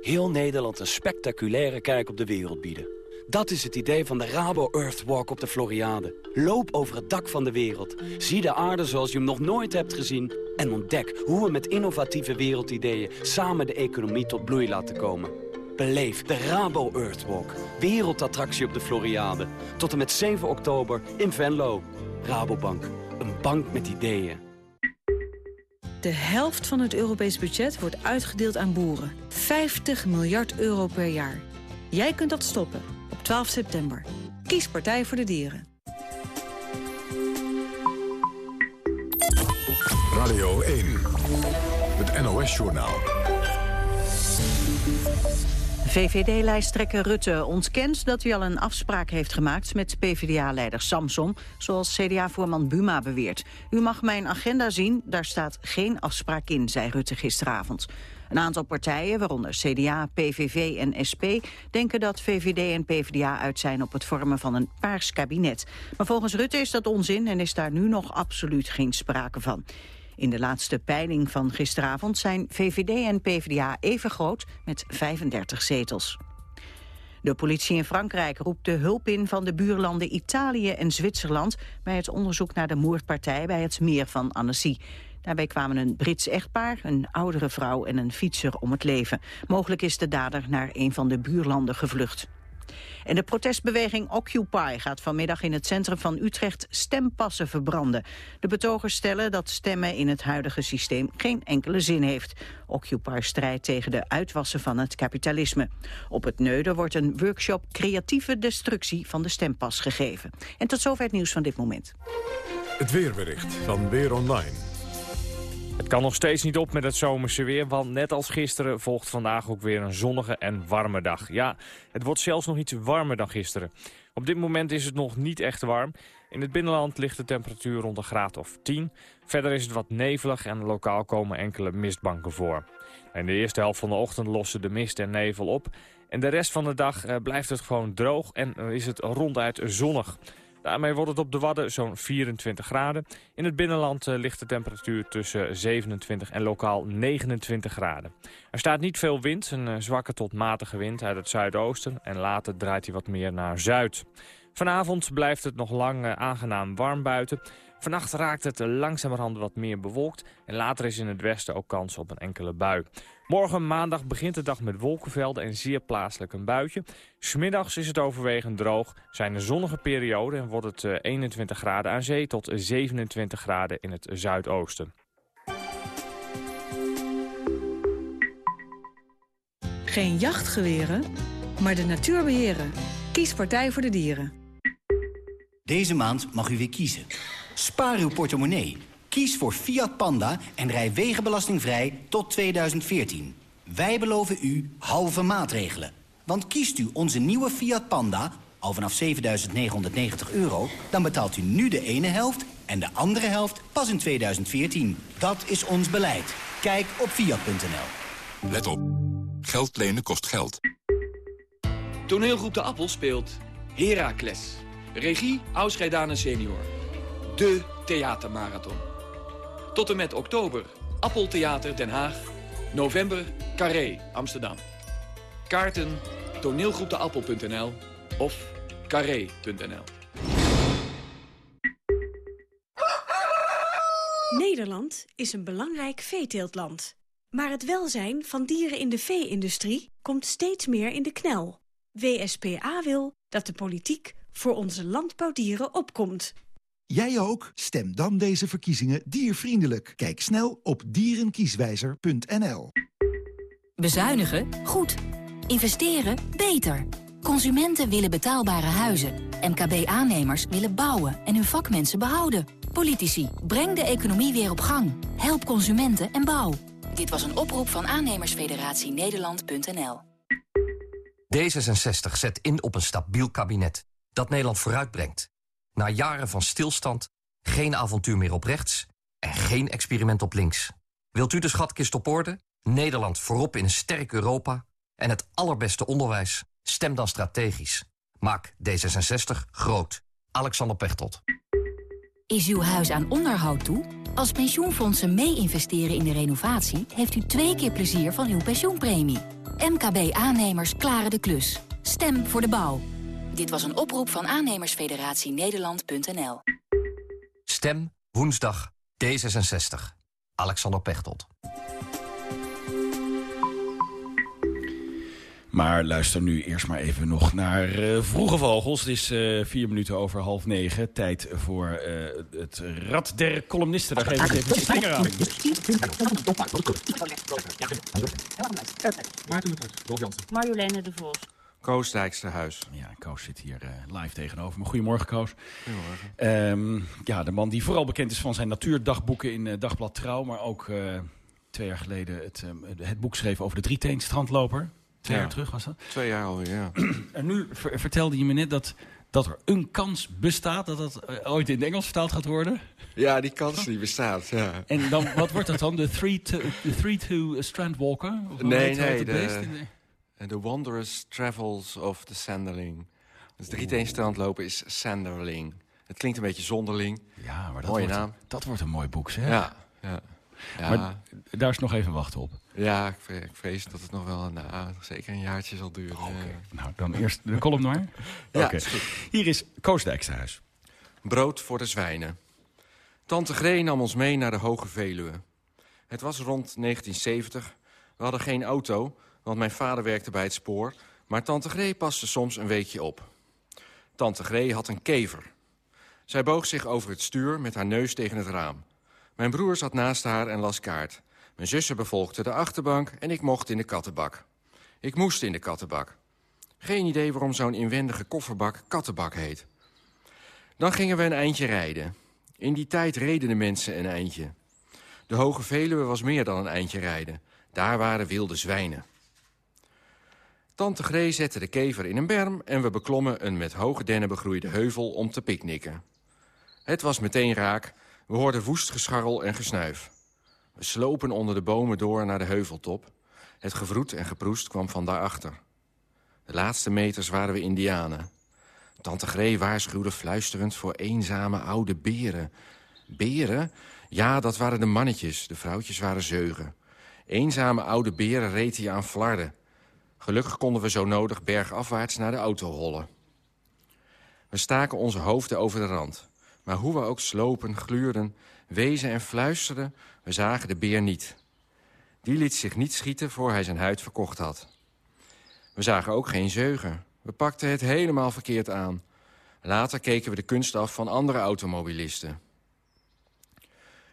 Heel Nederland een spectaculaire kijk op de wereld bieden. Dat is het idee van de Rabo Earthwalk op de Floriade. Loop over het dak van de wereld. Zie de aarde zoals je hem nog nooit hebt gezien. En ontdek hoe we met innovatieve wereldideeën samen de economie tot bloei laten komen. Beleef de Rabo Earthwalk. Wereldattractie op de Floriade. Tot en met 7 oktober in Venlo. Rabobank. Een bank met ideeën. De helft van het Europees budget wordt uitgedeeld aan boeren. 50 miljard euro per jaar. Jij kunt dat stoppen. Op 12 september. Kies Partij voor de Dieren. Radio 1. Het NOS-journaal. VVD-lijsttrekker Rutte ontkent dat hij al een afspraak heeft gemaakt met PvdA-leider Samson, zoals CDA-voorman Buma beweert. U mag mijn agenda zien, daar staat geen afspraak in, zei Rutte gisteravond. Een aantal partijen, waaronder CDA, PVV en SP, denken dat VVD en PvdA uit zijn op het vormen van een paars kabinet. Maar volgens Rutte is dat onzin en is daar nu nog absoluut geen sprake van. In de laatste peiling van gisteravond zijn VVD en PvdA even groot met 35 zetels. De politie in Frankrijk roept de hulp in van de buurlanden Italië en Zwitserland bij het onderzoek naar de moordpartij bij het meer van Annecy. Daarbij kwamen een Brits echtpaar, een oudere vrouw en een fietser om het leven. Mogelijk is de dader naar een van de buurlanden gevlucht. En de protestbeweging Occupy gaat vanmiddag in het centrum van Utrecht stempassen verbranden. De betogers stellen dat stemmen in het huidige systeem geen enkele zin heeft. Occupy strijdt tegen de uitwassen van het kapitalisme. Op het Neuden wordt een workshop creatieve destructie van de stempas gegeven. En tot zover het nieuws van dit moment. Het weerbericht van Weer Online. Het kan nog steeds niet op met het zomerse weer, want net als gisteren volgt vandaag ook weer een zonnige en warme dag. Ja, het wordt zelfs nog iets warmer dan gisteren. Op dit moment is het nog niet echt warm. In het binnenland ligt de temperatuur rond een graad of 10. Verder is het wat nevelig en lokaal komen enkele mistbanken voor. In de eerste helft van de ochtend lossen de mist en nevel op. En de rest van de dag eh, blijft het gewoon droog en is het ronduit zonnig. Daarmee wordt het op de Wadden zo'n 24 graden. In het binnenland eh, ligt de temperatuur tussen 27 en lokaal 29 graden. Er staat niet veel wind, een eh, zwakke tot matige wind uit het zuidoosten. En later draait hij wat meer naar zuid. Vanavond blijft het nog lang eh, aangenaam warm buiten. Vannacht raakt het langzamerhand wat meer bewolkt. En later is in het westen ook kans op een enkele bui. Morgen maandag begint de dag met wolkenvelden en zeer plaatselijk een buitje. Smiddags is het overwegend droog, zijn er zonnige perioden en wordt het 21 graden aan zee tot 27 graden in het zuidoosten. Geen jachtgeweren, maar de natuur beheren. Kies Partij voor de Dieren. Deze maand mag u weer kiezen. Spaar uw portemonnee. Kies voor Fiat Panda en rij wegenbelastingvrij tot 2014. Wij beloven u halve maatregelen. Want kiest u onze nieuwe Fiat Panda, al vanaf 7.990 euro... dan betaalt u nu de ene helft en de andere helft pas in 2014. Dat is ons beleid. Kijk op Fiat.nl. Let op. Geld lenen kost geld. Toneelgroep De Appel speelt Heracles. Regie Ausgeidane senior. De theatermarathon. Tot en met oktober Appeltheater Den Haag. November Carré Amsterdam. Kaarten toneelgroepdeappel.nl of carré.nl. Nederland is een belangrijk veeteeltland. Maar het welzijn van dieren in de vee-industrie komt steeds meer in de knel. WSPA wil dat de politiek voor onze landbouwdieren opkomt. Jij ook? Stem dan deze verkiezingen diervriendelijk. Kijk snel op dierenkieswijzer.nl. Bezuinigen? Goed. Investeren? Beter. Consumenten willen betaalbare huizen. MKB-aannemers willen bouwen en hun vakmensen behouden. Politici, breng de economie weer op gang. Help consumenten en bouw. Dit was een oproep van aannemersfederatie Nederland.nl. D66 zet in op een stabiel kabinet dat Nederland vooruitbrengt. Na jaren van stilstand, geen avontuur meer op rechts en geen experiment op links. Wilt u de schatkist op orde, Nederland voorop in een sterk Europa en het allerbeste onderwijs? Stem dan strategisch. Maak D66 groot. Alexander Pechtold. Is uw huis aan onderhoud toe? Als pensioenfondsen mee investeren in de renovatie... heeft u twee keer plezier van uw pensioenpremie. MKB-aannemers klaren de klus. Stem voor de bouw. Dit was een oproep van aannemersfederatie Nederland.nl. Stem woensdag D66. Alexander Pechtold. Maar luister nu eerst maar even nog naar uh, Vroege Vogels. Het is uh, vier minuten over half negen. Tijd voor uh, het Rad der Columnisten. Daar geef ik even een stinger aan. Marjoleine de Vos. Koos Dijksterhuis. Ja, Koos zit hier uh, live tegenover me. Goedemorgen, Koos. Goedemorgen. Um, ja, de man die vooral bekend is van zijn natuurdagboeken in uh, Dagblad Trouw... maar ook uh, twee jaar geleden het, het boek schreef over de drieteen strandloper. Twee Ja. jaar terug was dat? Twee jaar alweer, ja. En nu ver- vertelde je me net dat, dat er een kans bestaat... dat dat eh, ooit in het Engels vertaald gaat worden. Ja, die kans die bestaat, ja. En dan, wat wordt dat dan? De 3-2 Strandwalker? Of hoe Nee, nee, het de, beest in de- The Wondrous Travels of the Sanderling. Dus drie teen strand lopen is Sanderling. Het klinkt een beetje zonderling. Ja, maar dat Mooie wordt, naam. dat wordt een mooi boek, zeg. Ja, ja. ja. Maar daar is nog even wachten op. Ja, ik vrees, ik vrees dat het nog wel nou, zeker een jaartje zal duren. Nou, dan eerst de column maar. Ja, Oké. is. Hier is Koos Dijksterhuis. Brood voor de zwijnen. Tante Gree nam ons mee naar de Hoge Veluwe. Het was rond 1970. We hadden geen auto, want mijn vader werkte bij het spoor... maar tante Gree paste soms een weekje op. Tante Gree had een kever. Zij boog zich over het stuur met haar neus tegen het raam. Mijn broer zat naast haar en las kaart. Mijn zussen bevolgde de achterbank en ik mocht in de kattenbak. Ik moest in de kattenbak. Geen idee waarom zo'n inwendige kofferbak kattenbak heet. Dan gingen we een eindje rijden. In die tijd reden de mensen een eindje. De Hoge Veluwe was meer dan een eindje rijden. Daar waren wilde zwijnen. Tante Gree zette de kever in een berm... en we beklommen een met hoge dennen begroeide heuvel om te picknicken. Het was meteen raak. We hoorden woest gescharrel en gesnuif. We slopen onder de bomen door naar de heuveltop. Het gevroet en geproest kwam van daarachter. De laatste meters waren we indianen. Tante Gree waarschuwde fluisterend voor eenzame oude beren. Beren? Ja, dat waren de mannetjes. De vrouwtjes waren zeugen. Eenzame oude beren reed hij aan flarden. Gelukkig konden we zo nodig bergafwaarts naar de auto rollen. We staken onze hoofden over de rand. Maar hoe we ook slopen, gluurden, wezen en fluisterden... we zagen de beer niet. Die liet zich niet schieten voor hij zijn huid verkocht had. We zagen ook geen zeugen. We pakten het helemaal verkeerd aan. Later keken we de kunst af van andere automobilisten.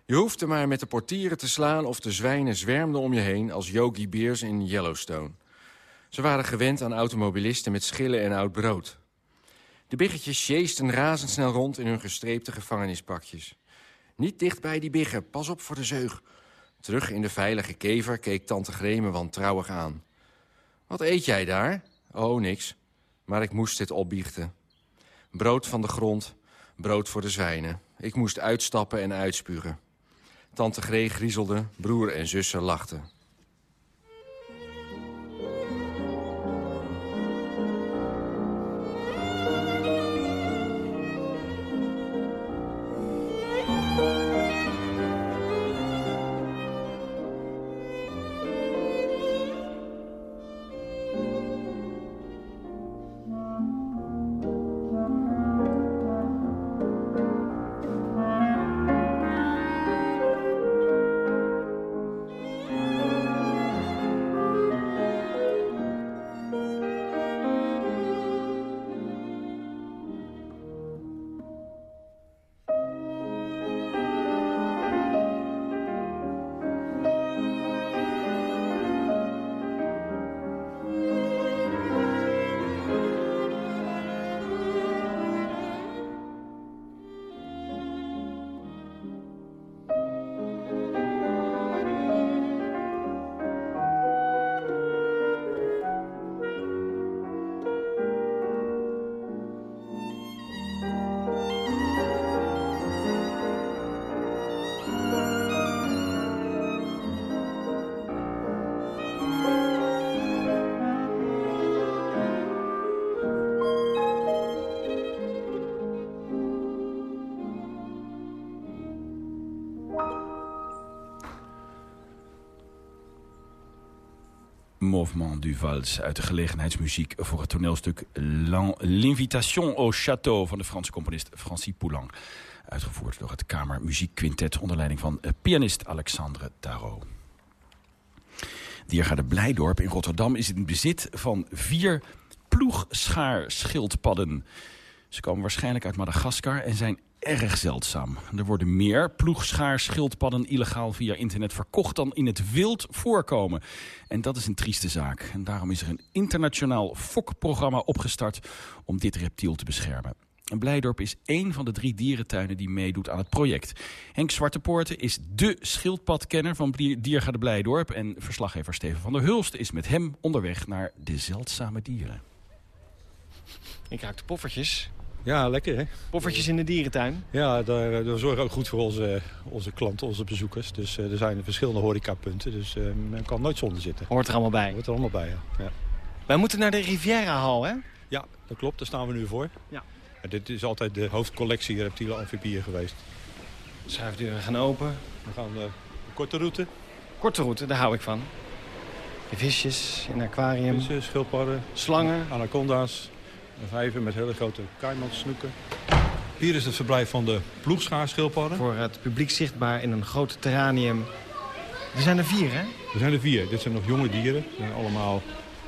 Je hoefde maar met de portieren te slaan of de zwijnen zwermden om je heen... als Yogi Bears in Yellowstone. Ze waren gewend aan automobilisten met schillen en oud brood. De biggetjes sjeesten razendsnel rond in hun gestreepte gevangenispakjes. Niet dicht bij die biggen, pas op voor de zeug. Terug in de veilige kever keek tante Greme wantrouwig aan. Wat eet jij daar? Oh, niks. Maar ik moest dit opbiechten. Brood van de grond, brood voor de zwijnen. Ik moest uitstappen en uitspugen. Tante Gree griezelde, broer en zussen lachten. Du Vals uit de gelegenheidsmuziek voor het toneelstuk L'In- L'Invitation au Château van de Franse componist Francis Poulenc. Uitgevoerd door het Kamer onder leiding van eh, pianist Alexandre Tarot. Diergaarde Blijdorp in Rotterdam is in bezit van vier ploegschaarschildpadden. Ze komen waarschijnlijk uit Madagaskar en zijn erg zeldzaam. Er worden meer ploegschaarschildpadden illegaal via internet verkocht dan in het wild voorkomen. En dat is een trieste zaak. En daarom is er een internationaal fokprogramma opgestart om dit reptiel te beschermen. En Blijdorp is één van de drie dierentuinen die meedoet aan het project. Henk Zwartepoorten is dé schildpadkenner van Diergaarde Blijdorp. En verslaggever Steven van der Hulst is met hem onderweg naar de zeldzame dieren. Ik ruik de poffertjes. Ja, lekker hè? Poffertjes in de dierentuin? Ja, daar, eh, daar zorgen we ook goed voor onze, onze klanten, onze bezoekers. Dus uh, er zijn verschillende horecapunten, dus uh, men kan nooit zonder zitten. Hoort er allemaal bij? Hoort er allemaal bij, ja. ja. Wij moeten naar de Riviera Hall, hè? Ja, dat klopt. Daar staan we nu voor. Ja. En dit is altijd de hoofdcollectie reptielen amfibieën geweest. De schuifdeuren gaan open. We gaan de korte route. Korte route, daar hou ik van. De visjes in het aquarium. Vissen, schildpadden. Slangen. Anaconda's. Een vijver met hele grote kaimansnoeken. Hier is het verblijf van de ploegschaarschildpadden. Voor het publiek zichtbaar in een groot terranium. Er zijn er vier, hè? Er zijn er vier. Dit zijn nog jonge dieren. Ze zijn allemaal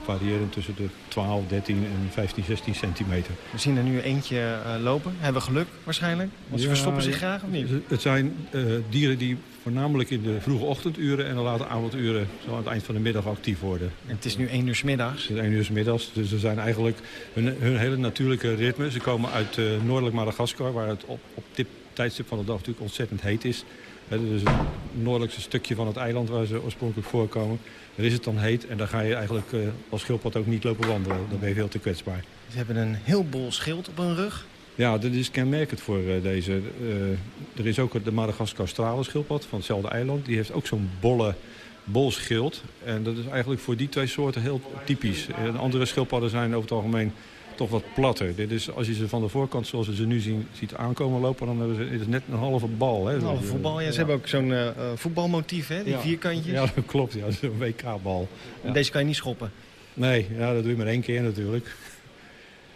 variërend tussen de 12, 13 en 15, 16 centimeter. We zien er nu eentje uh, lopen. Hebben we geluk waarschijnlijk? Want ze Ja, verstoppen zich graag of niet? Het zijn eh, dieren die voornamelijk in de vroege ochtenduren en de late avonduren zo aan het eind van de middag actief worden. En het is nu 1 uur 's middags. Het is 1 uur 's middags, dus ze zijn eigenlijk hun, hun hele natuurlijke ritme. Ze komen uit eh, noordelijk Madagaskar, waar het op, op dit tijdstip van de dag natuurlijk ontzettend heet is. Hè, dus het noordelijkste stukje van het eiland waar ze oorspronkelijk voorkomen. Daar is het dan heet en daar ga je eigenlijk eh, als schildpad ook niet lopen wandelen. Dan ben je veel te kwetsbaar. Ze hebben een heel bol schild op hun rug. Ja, dat is kenmerkend voor eh, deze. eh, er is ook de Madagaskar stralenschildpad van hetzelfde eiland. Die heeft ook zo'n bolle bol schild. En dat is eigenlijk voor die twee soorten heel typisch. En andere schildpadden zijn over het algemeen toch wat platter. Dit is, als je ze van de voorkant zoals we ze nu zien, ziet aankomen lopen... dan hebben ze het is net een halve bal. Hè? Een halve voetbal. Ja, ze hebben ook zo'n eh, eh, voetbalmotief, hè? Die Ja. vierkantjes. Ja, dat klopt. Ja, zo'n WK-bal. En deze kan je niet schoppen. Nee, ja, dat doe je maar één keer natuurlijk.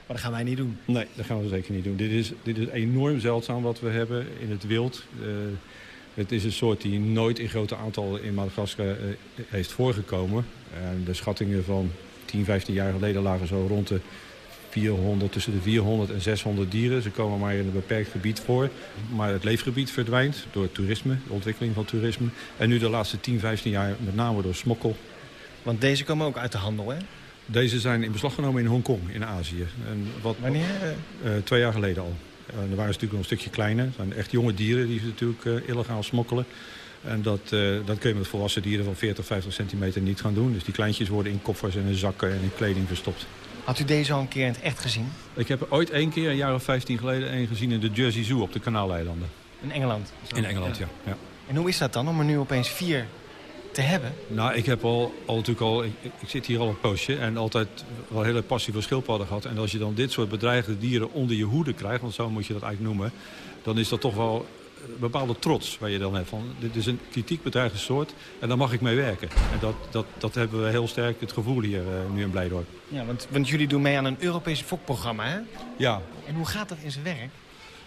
Maar dat gaan wij niet doen. Nee, dat gaan we zeker niet doen. Dit is, dit is enorm zeldzaam wat we hebben in het wild. Eh, het is een soort die nooit in grote aantallen in Madagaskar eh, heeft voorgekomen. En de schattingen van 10, 15 jaar geleden lagen zo rond de 400, tussen de 400 en 600 dieren. Ze komen maar in een beperkt gebied voor. Maar het leefgebied verdwijnt door toerisme, de ontwikkeling van toerisme. En nu de laatste 10, 15 jaar met name door smokkel. Want deze komen ook uit de handel, hè? Deze zijn in beslag genomen in Hongkong, in Azië. En wat, Wanneer? Eh, twee jaar geleden al. En er waren ze natuurlijk nog een stukje kleiner. Het zijn echt jonge dieren die ze natuurlijk eh, illegaal smokkelen. En dat, eh, dat kun je met volwassen dieren van 40, 50 centimeter niet gaan doen. Dus die kleintjes worden in koffers en in zakken en in kleding verstopt. Had u deze al een keer in het echt gezien? Ik heb er ooit één keer, een jaar of 15 geleden, één gezien in de Jersey Zoo op de Kanaaleilanden. In Engeland? In Engeland, ja. ja. En hoe is dat dan om er nu opeens vier te hebben? Nou, ik heb al, al natuurlijk al, ik, ik zit hier al een poosje en altijd wel hele passie voor schildpadden gehad. En als je dan dit soort bedreigde dieren onder je hoede krijgt, want zo moet je dat eigenlijk noemen, dan is dat toch wel een bepaalde trots waar je dan hebt van. Dit is een kritiek bedreigde soort en daar mag ik mee werken. En dat, dat, dat hebben we heel sterk het gevoel hier eh, nu in Blijdorp. Ja, want, want jullie doen mee aan een Europees fokprogramma, hè? Ja, En hoe gaat dat in zijn werk?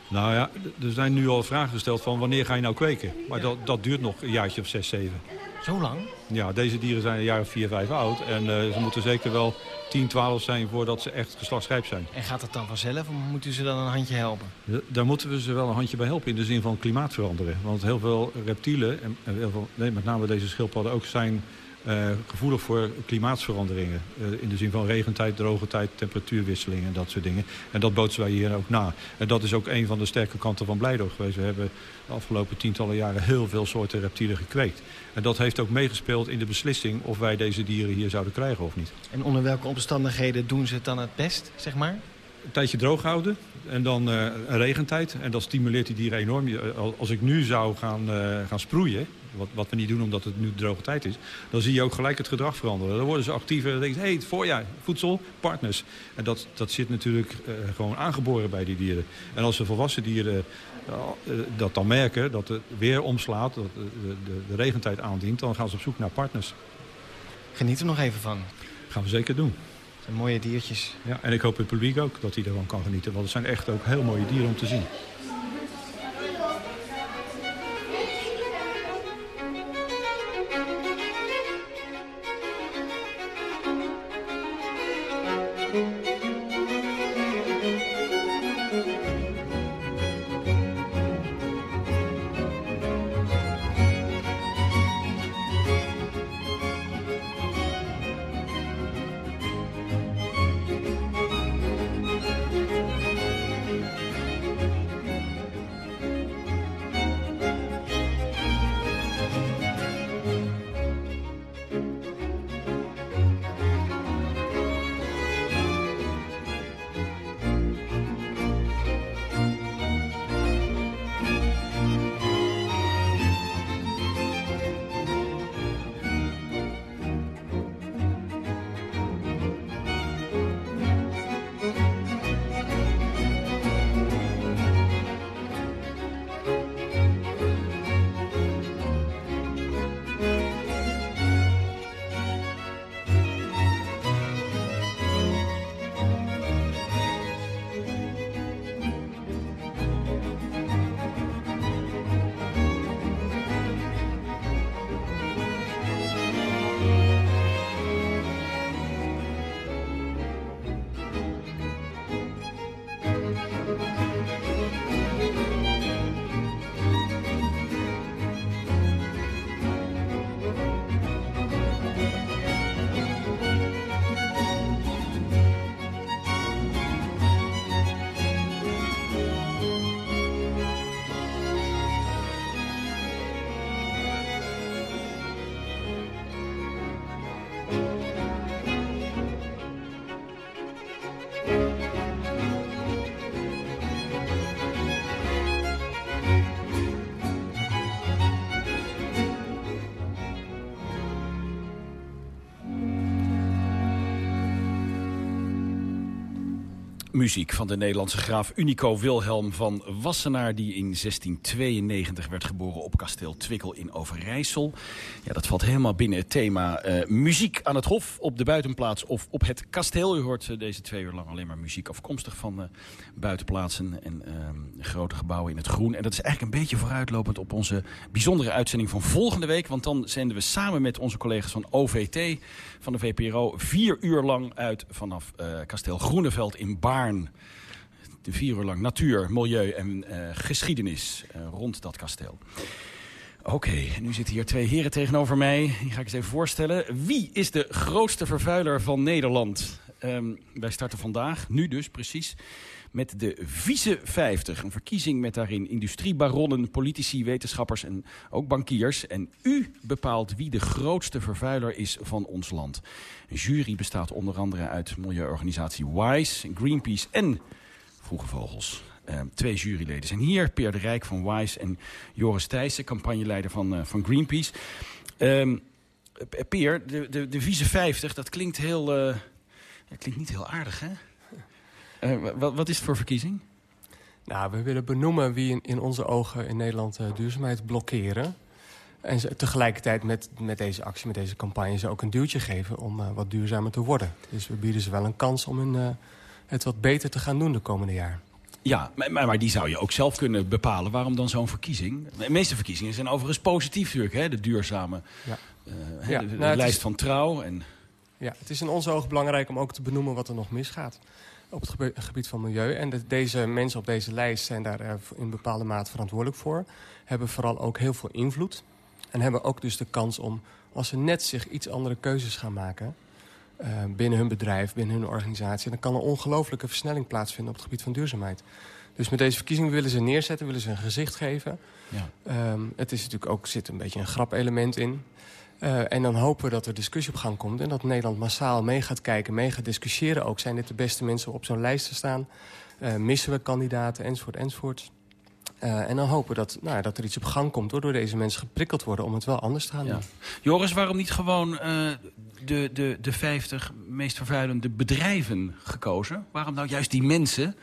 nou ja, er zijn nu al vragen gesteld van wanneer ga je nou kweken? Maar dat, dat duurt nog een jaartje of zes, zeven. Zo lang? Ja, deze dieren zijn een jaar of vier, vijf oud. En eh, ze moeten zeker wel 10, 12 zijn voordat ze echt geslachtsrijp zijn. En gaat dat dan vanzelf of moet u ze dan een handje helpen? Daar moeten we ze wel een handje bij helpen in de zin van klimaatveranderen. Want heel veel reptielen, en en heel veel, nee, met name deze schildpadden ook, zijn eh, gevoelig voor klimaatsveranderingen. Eh, in de zin van regentijd, droge tijd, temperatuurwisselingen en dat soort dingen. En dat bootsen wij hier ook na. En dat is ook een van de sterke kanten van Blijdorp geweest. We hebben de afgelopen tientallen jaren heel veel soorten reptielen gekweekt. En dat heeft ook meegespeeld in de beslissing of wij deze dieren hier zouden krijgen of niet. En onder welke omstandigheden doen ze het dan het best, zeg maar? Een tijdje droog houden. En dan eh, een regentijd. En dat stimuleert die dieren enorm. Eh, al- Als ik nu zou gaan, eh, gaan sproeien, wat, wat we niet doen omdat het nu droge tijd is... dan zie je ook gelijk het gedrag veranderen. Dan worden ze actiever. Dan denk je, hé, hey, het voorjaar, voedsel, partners. En dat, dat zit natuurlijk gewoon aangeboren bij die dieren. En als de volwassen dieren dat dan merken, dat het weer omslaat... dat de, de, de regentijd aandient, dan gaan ze op zoek naar partners. Geniet er nog even van. gaan we zeker doen. Mooie diertjes. Ja, en ik hoop het publiek ook dat hij ervan kan genieten. Want het zijn echt ook heel mooie dieren om te zien. Muziek van de Nederlandse graaf Unico Wilhelm van Wassenaar... die in 1692 werd geboren op kasteel Twikkel in Overijssel. Ja, dat valt helemaal binnen het thema uh, muziek aan het hof, op de buitenplaats of op het kasteel. U hoort uh, deze twee uur lang alleen maar muziek afkomstig van uh, buitenplaatsen en ehm, grote gebouwen in het groen. En dat is eigenlijk een beetje vooruitlopend op onze bijzondere uitzending van volgende week. Want dan zenden we samen met onze collega's van OVT van de VPRO vier uur lang uit vanaf kasteel Groeneveld in Baarn. De vier uur lang natuur, milieu en uh, geschiedenis uh, rond dat kasteel. Oké, nu zitten hier twee heren tegenover mij. Die ga ik eens even voorstellen. Wie is de grootste vervuiler van Nederland? Um, wij starten vandaag, nu dus precies, met de Vieze 50. Een verkiezing met daarin industriebaronnen, politici, wetenschappers en ook bankiers. En u bepaalt wie de grootste vervuiler is van ons land. Een jury bestaat onder andere uit milieuorganisatie WISE, Greenpeace en Vroege Vogels. Uh, twee juryleden zijn hier. Peer de Rijk van WISE en Joris Thijssen, campagneleider van, uh, van Greenpeace. Um, Peer, de, de, de Vieze 50, dat klinkt, heel, dat klinkt niet heel aardig, hè? Uh, wat, wat, is het voor verkiezing? Nou, we willen benoemen wie in, in onze ogen in Nederland uh, duurzaamheid blokkeren. En ze, tegelijkertijd met, met deze actie, met deze campagne... ze ook een duwtje geven om uh, wat duurzamer te worden. Dus we bieden ze wel een kans om hun, het wat beter te gaan doen de komende jaar. Ja, maar, maar, die zou je ook zelf kunnen bepalen. Waarom dan zo'n verkiezing? De meeste verkiezingen zijn overigens positief natuurlijk. Hè? De duurzame ja. ja. de, de nou, lijst is... van trouw. En... Ja, het is in onze ogen belangrijk om ook te benoemen wat er nog misgaat op het gebied van milieu. En de, deze mensen op deze lijst zijn daar uh, in bepaalde mate verantwoordelijk voor. Hebben vooral ook heel veel invloed. En hebben ook dus de kans om, als ze net zich iets andere keuzes gaan maken... Uh, binnen hun bedrijf, binnen hun organisatie... dan kan er ongelooflijke versnelling plaatsvinden op het gebied van duurzaamheid. Dus met deze verkiezingen willen ze neerzetten, willen ze een gezicht geven. Ja. Um, het is natuurlijk ook, zit een beetje een grapelement in. Uh, en dan hopen we dat er discussie op gang komt... en dat Nederland massaal mee gaat kijken, mee gaat discussiëren ook. Zijn dit de beste mensen op zo'n lijst te staan? Uh, missen we kandidaten, enzovoort, enzovoort. Uh, en dan hopen we dat, nou, dat er iets op gang komt... waardoor deze mensen geprikkeld worden om het wel anders te gaan doen. Ja. Joris, waarom niet gewoon de, de, de 50 meest vervuilende bedrijven gekozen? Waarom nou juist die mensen...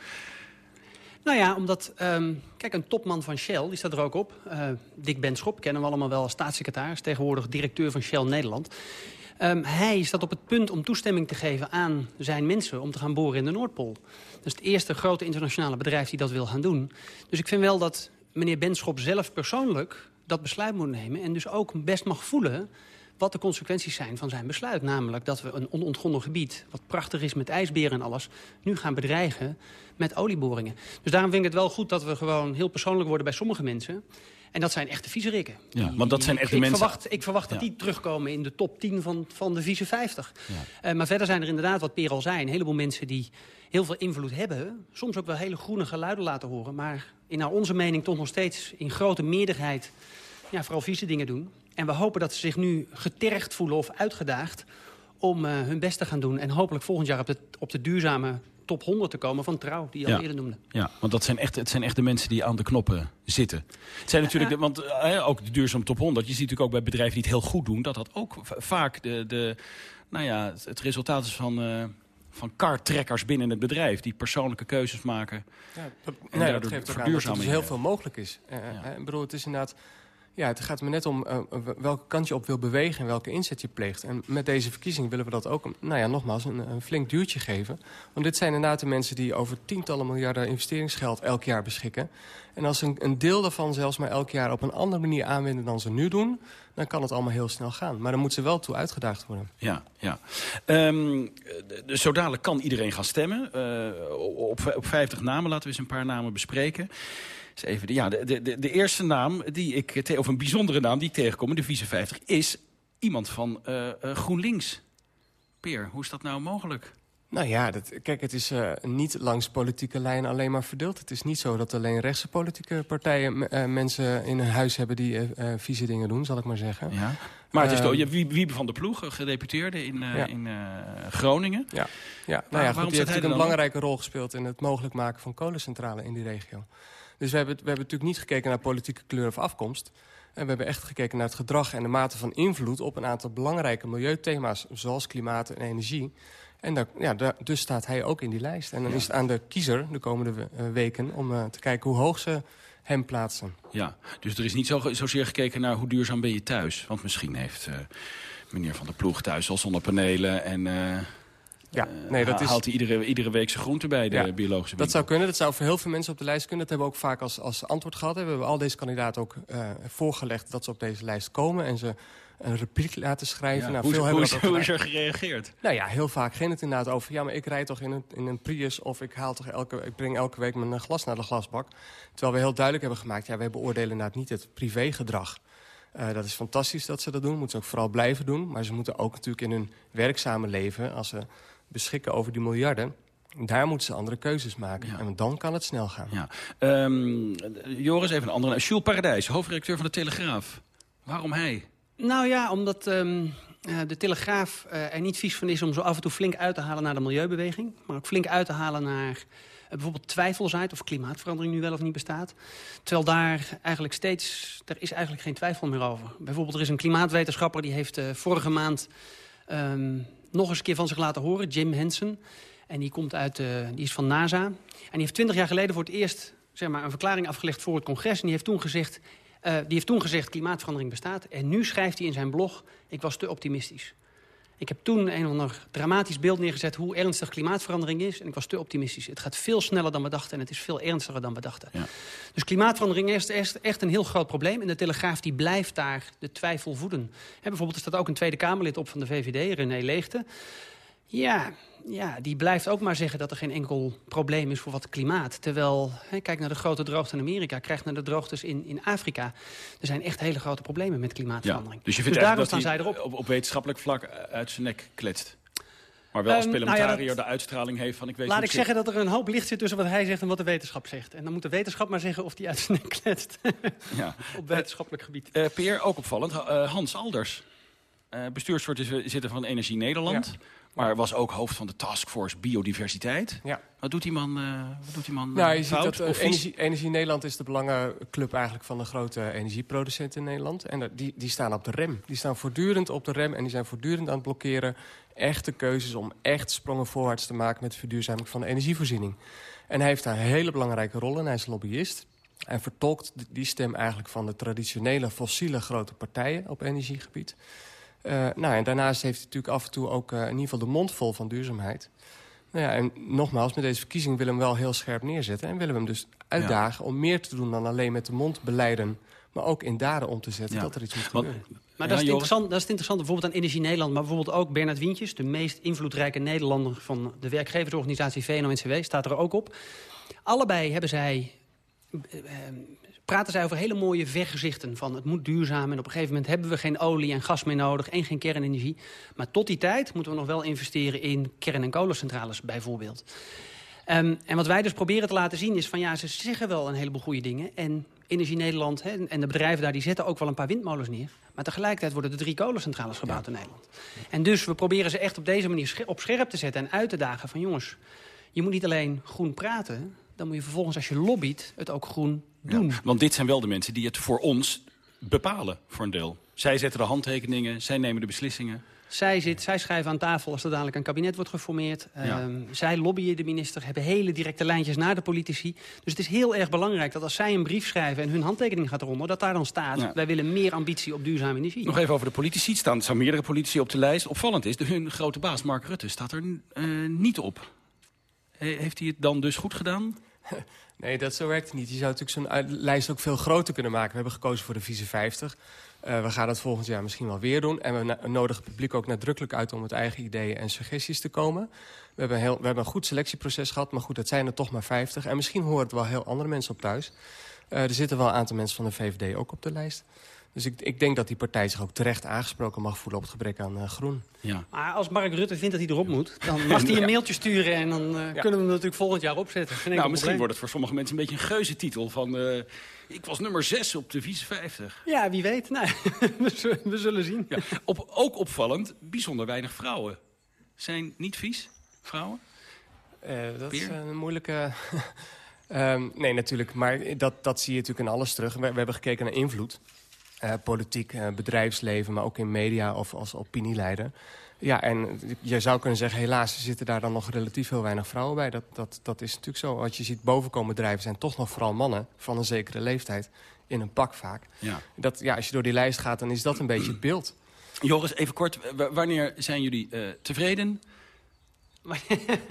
Nou ja, omdat, um, kijk, een topman van Shell, die staat er ook op. Uh, Dick Benschop, kennen we allemaal wel als staatssecretaris. Tegenwoordig directeur van Shell Nederland. Um, hij staat op het punt om toestemming te geven aan zijn mensen... om te gaan boren in de Noordpool. Dat is het eerste grote internationale bedrijf die dat wil gaan doen. Dus ik vind wel dat meneer Benschop zelf persoonlijk dat besluit moet nemen... en dus ook best mag voelen wat de consequenties zijn van zijn besluit. Namelijk dat we een onontgonnen gebied, wat prachtig is met ijsberen en alles... nu gaan bedreigen met olieboringen. Dus daarom vind ik het wel goed dat we gewoon heel persoonlijk worden bij sommige mensen... En dat zijn echte viezerikken. Ja, want dat zijn echte ik, mensen... Verwacht, ik verwacht dat die terugkomen in de top 10 van, van de vieze 50. Ja. Uh, maar verder zijn er inderdaad, wat Per al zei... een heleboel mensen die heel veel invloed hebben. Soms ook wel hele groene geluiden laten horen. Maar in naar onze mening toch nog steeds in grote meerderheid... Ja, vooral vieze dingen doen. En we hopen dat ze zich nu getergd voelen of uitgedaagd... om uh, hun best te gaan doen. En hopelijk volgend jaar op de, op de duurzame top 100 te komen van Trouw, die je ja. al eerder noemde. Ja, want dat zijn echt, het zijn echt de mensen die aan de knoppen zitten. Het zijn natuurlijk, de, want uh, ook de duurzame top 100... je ziet natuurlijk ook bij bedrijven die het heel goed doen... dat dat ook vaak de, de, nou ja, het resultaat is van... Uh, van kartrekkers binnen het bedrijf die persoonlijke keuzes maken. Ja, dat, nee, dat geeft ook aan dat er dus heel veel mogelijk is. Uh, ja. Ik bedoel, het is inderdaad ja, het gaat me net om uh, welke kant je op wil bewegen en welke inzet je pleegt. En met deze verkiezing willen we dat ook, nou ja, nogmaals, een, flink duurtje geven. Want dit zijn inderdaad de mensen die over tientallen miljarden investeringsgeld elk jaar beschikken. En als een, een deel daarvan zelfs maar elk jaar op een andere manier aanwenden dan ze nu doen... dan kan het allemaal heel snel gaan. Maar dan moet ze wel toe uitgedaagd worden. Ja, ja. Um, zo dadelijk kan iedereen gaan stemmen. Uh, op, op 50 namen, laten we eens een paar namen bespreken even de, ja, de, de, de eerste naam, die ik, of een bijzondere naam die ik tegenkom in de vice 50... is iemand van uh, uh, GroenLinks. Peer, hoe is dat nou mogelijk? Nou ja, dat, kijk, het is uh, niet langs politieke lijnen alleen maar verdeeld. Het is niet zo dat alleen rechtse politieke partijen mensen in hun huis hebben... die vieze dingen doen, zal ik maar zeggen. Ja. Maar het is toch, wie Wiebe van der Ploeg, gedeputeerde in, ja. in Groningen. Ja, ja. nou ja, goed, die heeft natuurlijk een belangrijke rol gespeeld... in het mogelijk maken van kolencentrale in die regio. Dus we hebben, we hebben natuurlijk niet gekeken naar politieke kleur of afkomst. En we hebben echt gekeken naar het gedrag en de mate van invloed... op een aantal belangrijke milieuthema's, zoals klimaat en energie. En daar, ja, daar, dus staat hij ook in die lijst. En dan is het aan de kiezer de komende uh, weken om uh, te kijken hoe hoog ze hem plaatsen. Ja, dus er is niet zo, zozeer gekeken naar hoe duurzaam ben je thuis. Want misschien heeft uh, meneer Van der Ploeg thuis al zonnepanelen en... Ja, nee, dat is... Haalt hij iedere, iedere week zijn groente bij de ja, biologische winkel. Dat zou kunnen. Dat zou voor heel veel mensen op de lijst kunnen. Dat hebben we ook vaak als, als antwoord gehad. We hebben al deze kandidaten ook uh, voorgelegd dat ze op deze lijst komen. En ze een repliek laten schrijven. Ja, nou, hoe, veel hoe, hebben ook hoe is er gereageerd? Nou ja, heel vaak ging het inderdaad over... ja, maar ik rijd toch in een, in een Prius of ik, haal toch elke, ik breng elke week mijn glas naar de glasbak. Terwijl we heel duidelijk hebben gemaakt... ja, wij beoordelen inderdaad niet het privégedrag. Uh, dat is fantastisch dat ze dat doen. Moeten ze ook vooral blijven doen. Maar ze moeten ook natuurlijk in hun werkzame leven... als ze beschikken over die miljarden... Daar moeten ze andere keuzes maken. Ja. En dan kan het snel gaan. Ja. Um, Joris, even een andere. Jules Paradijs, hoofdredacteur van de Telegraaf. Waarom hij? Nou ja, omdat um, uh, de Telegraaf uh, er niet vies van is... om zo af en toe flink uit te halen naar de milieubeweging. Maar ook flink uit te halen naar uh, bijvoorbeeld twijfelzaait... of klimaatverandering nu wel of niet bestaat. Terwijl daar eigenlijk steeds... er is eigenlijk geen twijfel meer over. Bijvoorbeeld er is een klimaatwetenschapper... die heeft vorige maand um, nog eens een keer van zich laten horen. Jim Henson. En die, komt uit, uh, die is van NASA. En die heeft twintig jaar geleden voor het eerst zeg maar, een verklaring afgelegd voor het congres. En die heeft toen gezegd, uh, die heeft toen gezegd klimaatverandering bestaat. En nu schrijft hij in zijn blog, ik was te optimistisch. Ik heb toen een of ander dramatisch beeld neergezet hoe ernstig klimaatverandering is. En ik was te optimistisch. Het gaat veel sneller dan we dachten en het is veel ernstiger dan we dachten. Ja. Dus klimaatverandering is echt, echt een heel groot probleem. En de Telegraaf die blijft daar de twijfel voeden. He, bijvoorbeeld er staat ook een Tweede Kamerlid op van de VVD, René Leegte. Ja, ja, die blijft ook maar zeggen dat er geen enkel probleem is voor wat klimaat. Terwijl, hè, kijk naar de grote droogte in Amerika, kijk naar de droogtes in, in Afrika. Er zijn echt hele grote problemen met klimaatverandering. Ja, dus je vindt dus daarom dat staan hij zij erop. Op, op wetenschappelijk vlak uit zijn nek kletst? Maar wel als Um, nou ja, parlementariër dat- de uitstraling heeft van ik weet Laat ik zit. zeggen dat er een hoop licht zit tussen wat hij zegt en wat de wetenschap zegt. En dan moet de wetenschap maar zeggen of die uit zijn nek kletst. Ja. Op wetenschappelijk gebied. Eh Peer, ook opvallend. Uh, Hans Alders, uh, bestuursvoorzitter van Energie Nederland. Maar was ook hoofd van de Taskforce Biodiversiteit. Ja. Wat doet die man, uh, wat doet die man Nou, je ziet fout dat uh, vies? Energie, Energie Nederland is de belangenclub eigenlijk van de grote energieproducenten in Nederland. En die, die staan op de rem. Die staan voortdurend op de rem en die zijn voortdurend aan het blokkeren. Echte keuzes om echt sprongen voorwaarts te maken met de verduurzaming van de energievoorziening. En hij heeft daar een hele belangrijke rol in. Hij is lobbyist. En vertolkt die stem eigenlijk van de traditionele fossiele grote partijen op energiegebied. Uh, nou, en daarnaast heeft hij natuurlijk af en toe ook uh, in ieder geval de mond vol van duurzaamheid. Nou ja, en nogmaals, met deze verkiezing willen we hem wel heel scherp neerzetten. En willen we hem dus uitdagen ja. om meer te doen dan alleen met de mond beleiden. Maar ook in daden om te zetten ja. dat er iets moet gebeuren. Maar dat, is interessant, dat is het interessante bijvoorbeeld aan Energie Nederland. Maar bijvoorbeeld ook Bernard Wientjes, de meest invloedrijke Nederlander... van de werkgeversorganisatie VNO-NCW, staat er ook op. Allebei hebben zij... Uh, praten zij over hele mooie vergezichten van het moet duurzaam... en op een gegeven moment hebben we geen olie en gas meer nodig... en geen kernenergie. Maar tot die tijd moeten we nog wel investeren in kern- en kolencentrales bijvoorbeeld. Um, en wat wij dus proberen te laten zien is van ja, ze zeggen wel een heleboel goede dingen... en Energie Nederland hè, en de bedrijven daar die zetten ook wel een paar windmolens neer... maar tegelijkertijd worden er drie kolencentrales gebouwd ja. in Nederland. En dus we proberen ze echt op deze manier op scherp te zetten en uit te dagen van jongens... je moet niet alleen groen praten, dan moet je vervolgens als je lobbyt het ook groen doen. Ja, want dit zijn wel de mensen die het voor ons bepalen, voor een deel. Zij zetten de handtekeningen, zij nemen de beslissingen. Zij, zit, zij schrijven aan tafel als er dadelijk een kabinet wordt geformeerd. Ja. Um, zij lobbyen de minister, hebben hele directe lijntjes naar de politici. Dus het is heel erg belangrijk dat als zij een brief schrijven... en hun handtekening gaat eronder, dat daar dan staat... Ja. wij willen meer ambitie op duurzame energie. Nog even over de politici. Er staan, er staan meerdere politici op de lijst. Opvallend is, de, hun grote baas Mark Rutte staat er uh, niet op. He, heeft hij het dan dus goed gedaan? Nee, dat zo werkt het niet. Je zou natuurlijk zo'n lijst ook veel groter kunnen maken. We hebben gekozen voor de vieze 50. Uh, we gaan dat volgend jaar misschien wel weer doen. En we nodigen het publiek ook nadrukkelijk uit om met eigen ideeën en suggesties te komen. We hebben, heel, we hebben een goed selectieproces gehad, maar goed, dat zijn er toch maar 50. En misschien horen het wel heel andere mensen op thuis. Uh, er zitten wel een aantal mensen van de VVD ook op de lijst. Dus ik, ik denk dat die partij zich ook terecht aangesproken mag voelen op het gebrek aan uh, groen. Ja. Maar als Mark Rutte vindt dat hij erop moet, dan mag hij een mailtje sturen en dan uh, ja. kunnen we hem natuurlijk volgend jaar opzetten. Nou, misschien probleem. wordt het voor sommige mensen een beetje een geuzetitel van... Uh, ik was nummer 6 op de vieze 50. Ja, wie weet. Nou, we, zullen, we zullen zien. Ja. Op, ook opvallend, bijzonder weinig vrouwen. Zijn niet vies, vrouwen? Uh, dat Peer? is een moeilijke... um, nee, natuurlijk. Maar dat, dat zie je natuurlijk in alles terug. We, we hebben gekeken naar invloed. Uh, politiek, uh, bedrijfsleven, maar ook in media of als opinieleider. Ja, en je zou kunnen zeggen, helaas zitten daar dan nog relatief heel weinig vrouwen bij. Dat, dat, dat is natuurlijk zo. Wat je ziet bovenkomen bedrijven zijn toch nog vooral mannen van een zekere leeftijd. In een pak vaak. Ja. Dat, ja, als je door die lijst gaat, dan is dat een beetje het beeld. Joris, even kort. Wanneer zijn jullie uh, tevreden?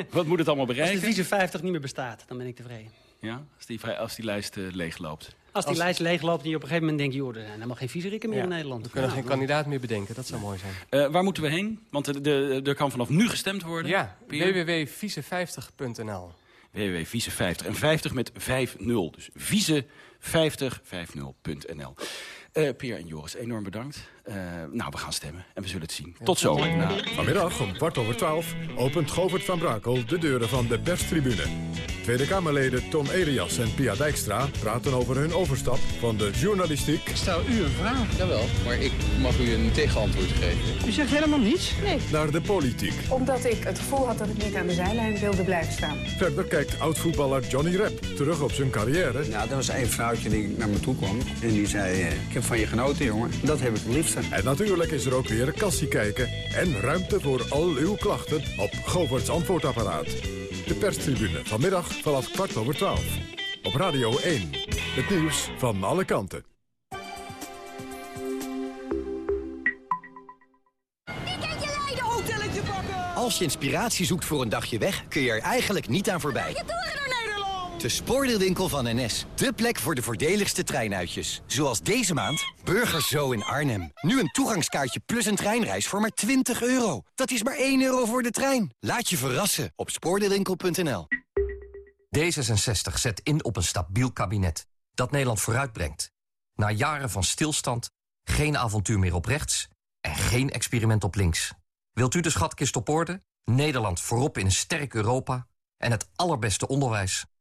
Wat moet het allemaal bereiken? Als de vieze 50 niet meer bestaat, dan ben ik tevreden. Ja, als die, als die lijst uh, leegloopt. Als die als... lijst leegloopt en je op een gegeven moment denkt... joh, er zijn helemaal geen viezerikken meer ja. in Nederland. We kunnen nou, geen kandidaat meer bedenken, dat zou mooi zijn. Uh, waar moeten we heen? Want er kan vanaf nu gestemd worden. Ja, www.vieze50.nl www.vieze50 en 50 met 5-0. Dus vieze5050.nl uh, Peer en Joris, enorm bedankt. Uh, nou, we gaan stemmen en we zullen het zien. Tot zo. Nou. Vanmiddag om kwart over twaalf opent Govert van Brakel de deuren van de perstribune. Tweede Kamerleden Tom Elias en Pia Dijkstra praten over hun overstap van de journalistiek... Ik stel u een vraag. Jawel, maar ik mag u een tegenantwoord geven. U zegt helemaal niets? Nee. Naar de politiek. Omdat ik het gevoel had dat ik niet aan de zijlijn wilde blijven staan. Verder kijkt oud-voetballer Johnny Rep terug op zijn carrière. Nou, er was één vrouwtje die naar me toe kwam en die zei... ik heb van je genoten, jongen. Dat heb ik het En natuurlijk is er ook weer kassie kijken en ruimte voor al uw klachten op Govert's antwoordapparaat. De perstribune vanmiddag vanaf kwart over twaalf. Op Radio 1. Het nieuws van alle kanten. Als je inspiratie zoekt voor een dagje weg, kun je er eigenlijk niet aan voorbij. De spoordeelwinkel van NS. De plek voor de voordeligste treinuitjes. Zoals deze maand Burgers Zo in Arnhem. Nu een toegangskaartje plus een treinreis voor maar 20 euro. Dat is maar 1 euro voor de trein. Laat je verrassen op spoordeelwinkel.nl. D66 zet in op een stabiel kabinet. Dat Nederland vooruitbrengt. Na jaren van stilstand, geen avontuur meer op rechts... en geen experiment op links. Wilt u de schatkist op orde? Nederland voorop in een sterk Europa... en het allerbeste onderwijs...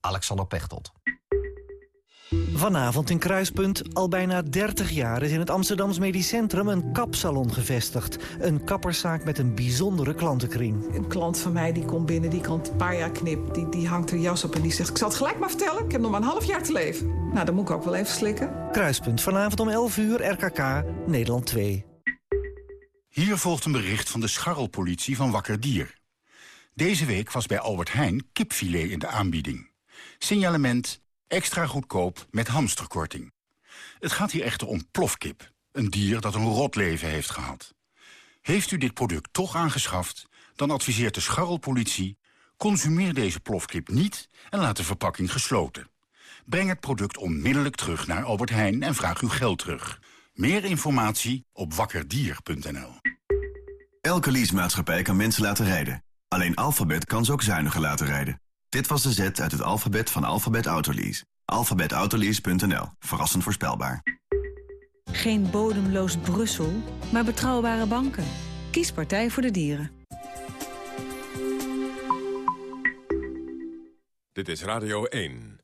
Alexander Pechtold. Vanavond in Kruispunt. Al bijna 30 jaar is in het Amsterdams Medisch Centrum een kapsalon gevestigd. Een kapperszaak met een bijzondere klantenkring. Een klant van mij die komt binnen, die kan een paar jaar knip. Die, die hangt er jas op en die zegt, ik zal het gelijk maar vertellen. Ik heb nog maar een half jaar te leven. Nou, dan moet ik ook wel even slikken. Kruispunt, vanavond om 11 uur, RKK, Nederland 2. Hier volgt een bericht van de scharrelpolitie van Wakker Dier. Deze week was bij Albert Heijn kipfilet in de aanbieding. Signalement extra goedkoop met hamsterkorting. Het gaat hier echter om plofkip, een dier dat een rot leven heeft gehad. Heeft u dit product toch aangeschaft, dan adviseert de scharrelpolitie... consumeer deze plofkip niet en laat de verpakking gesloten. Breng het product onmiddellijk terug naar Albert Heijn en vraag uw geld terug. Meer informatie op wakkerdier.nl. Elke leasemaatschappij kan mensen laten rijden. Alleen Alphabet kan ze ook zuiniger laten rijden. Dit was de zet uit het alfabet van Alphabet Autolease. Alphabetautolease.nl. Verrassend voorspelbaar. Geen bodemloos Brussel, maar betrouwbare banken. Kies Partij voor de Dieren. Dit is Radio 1.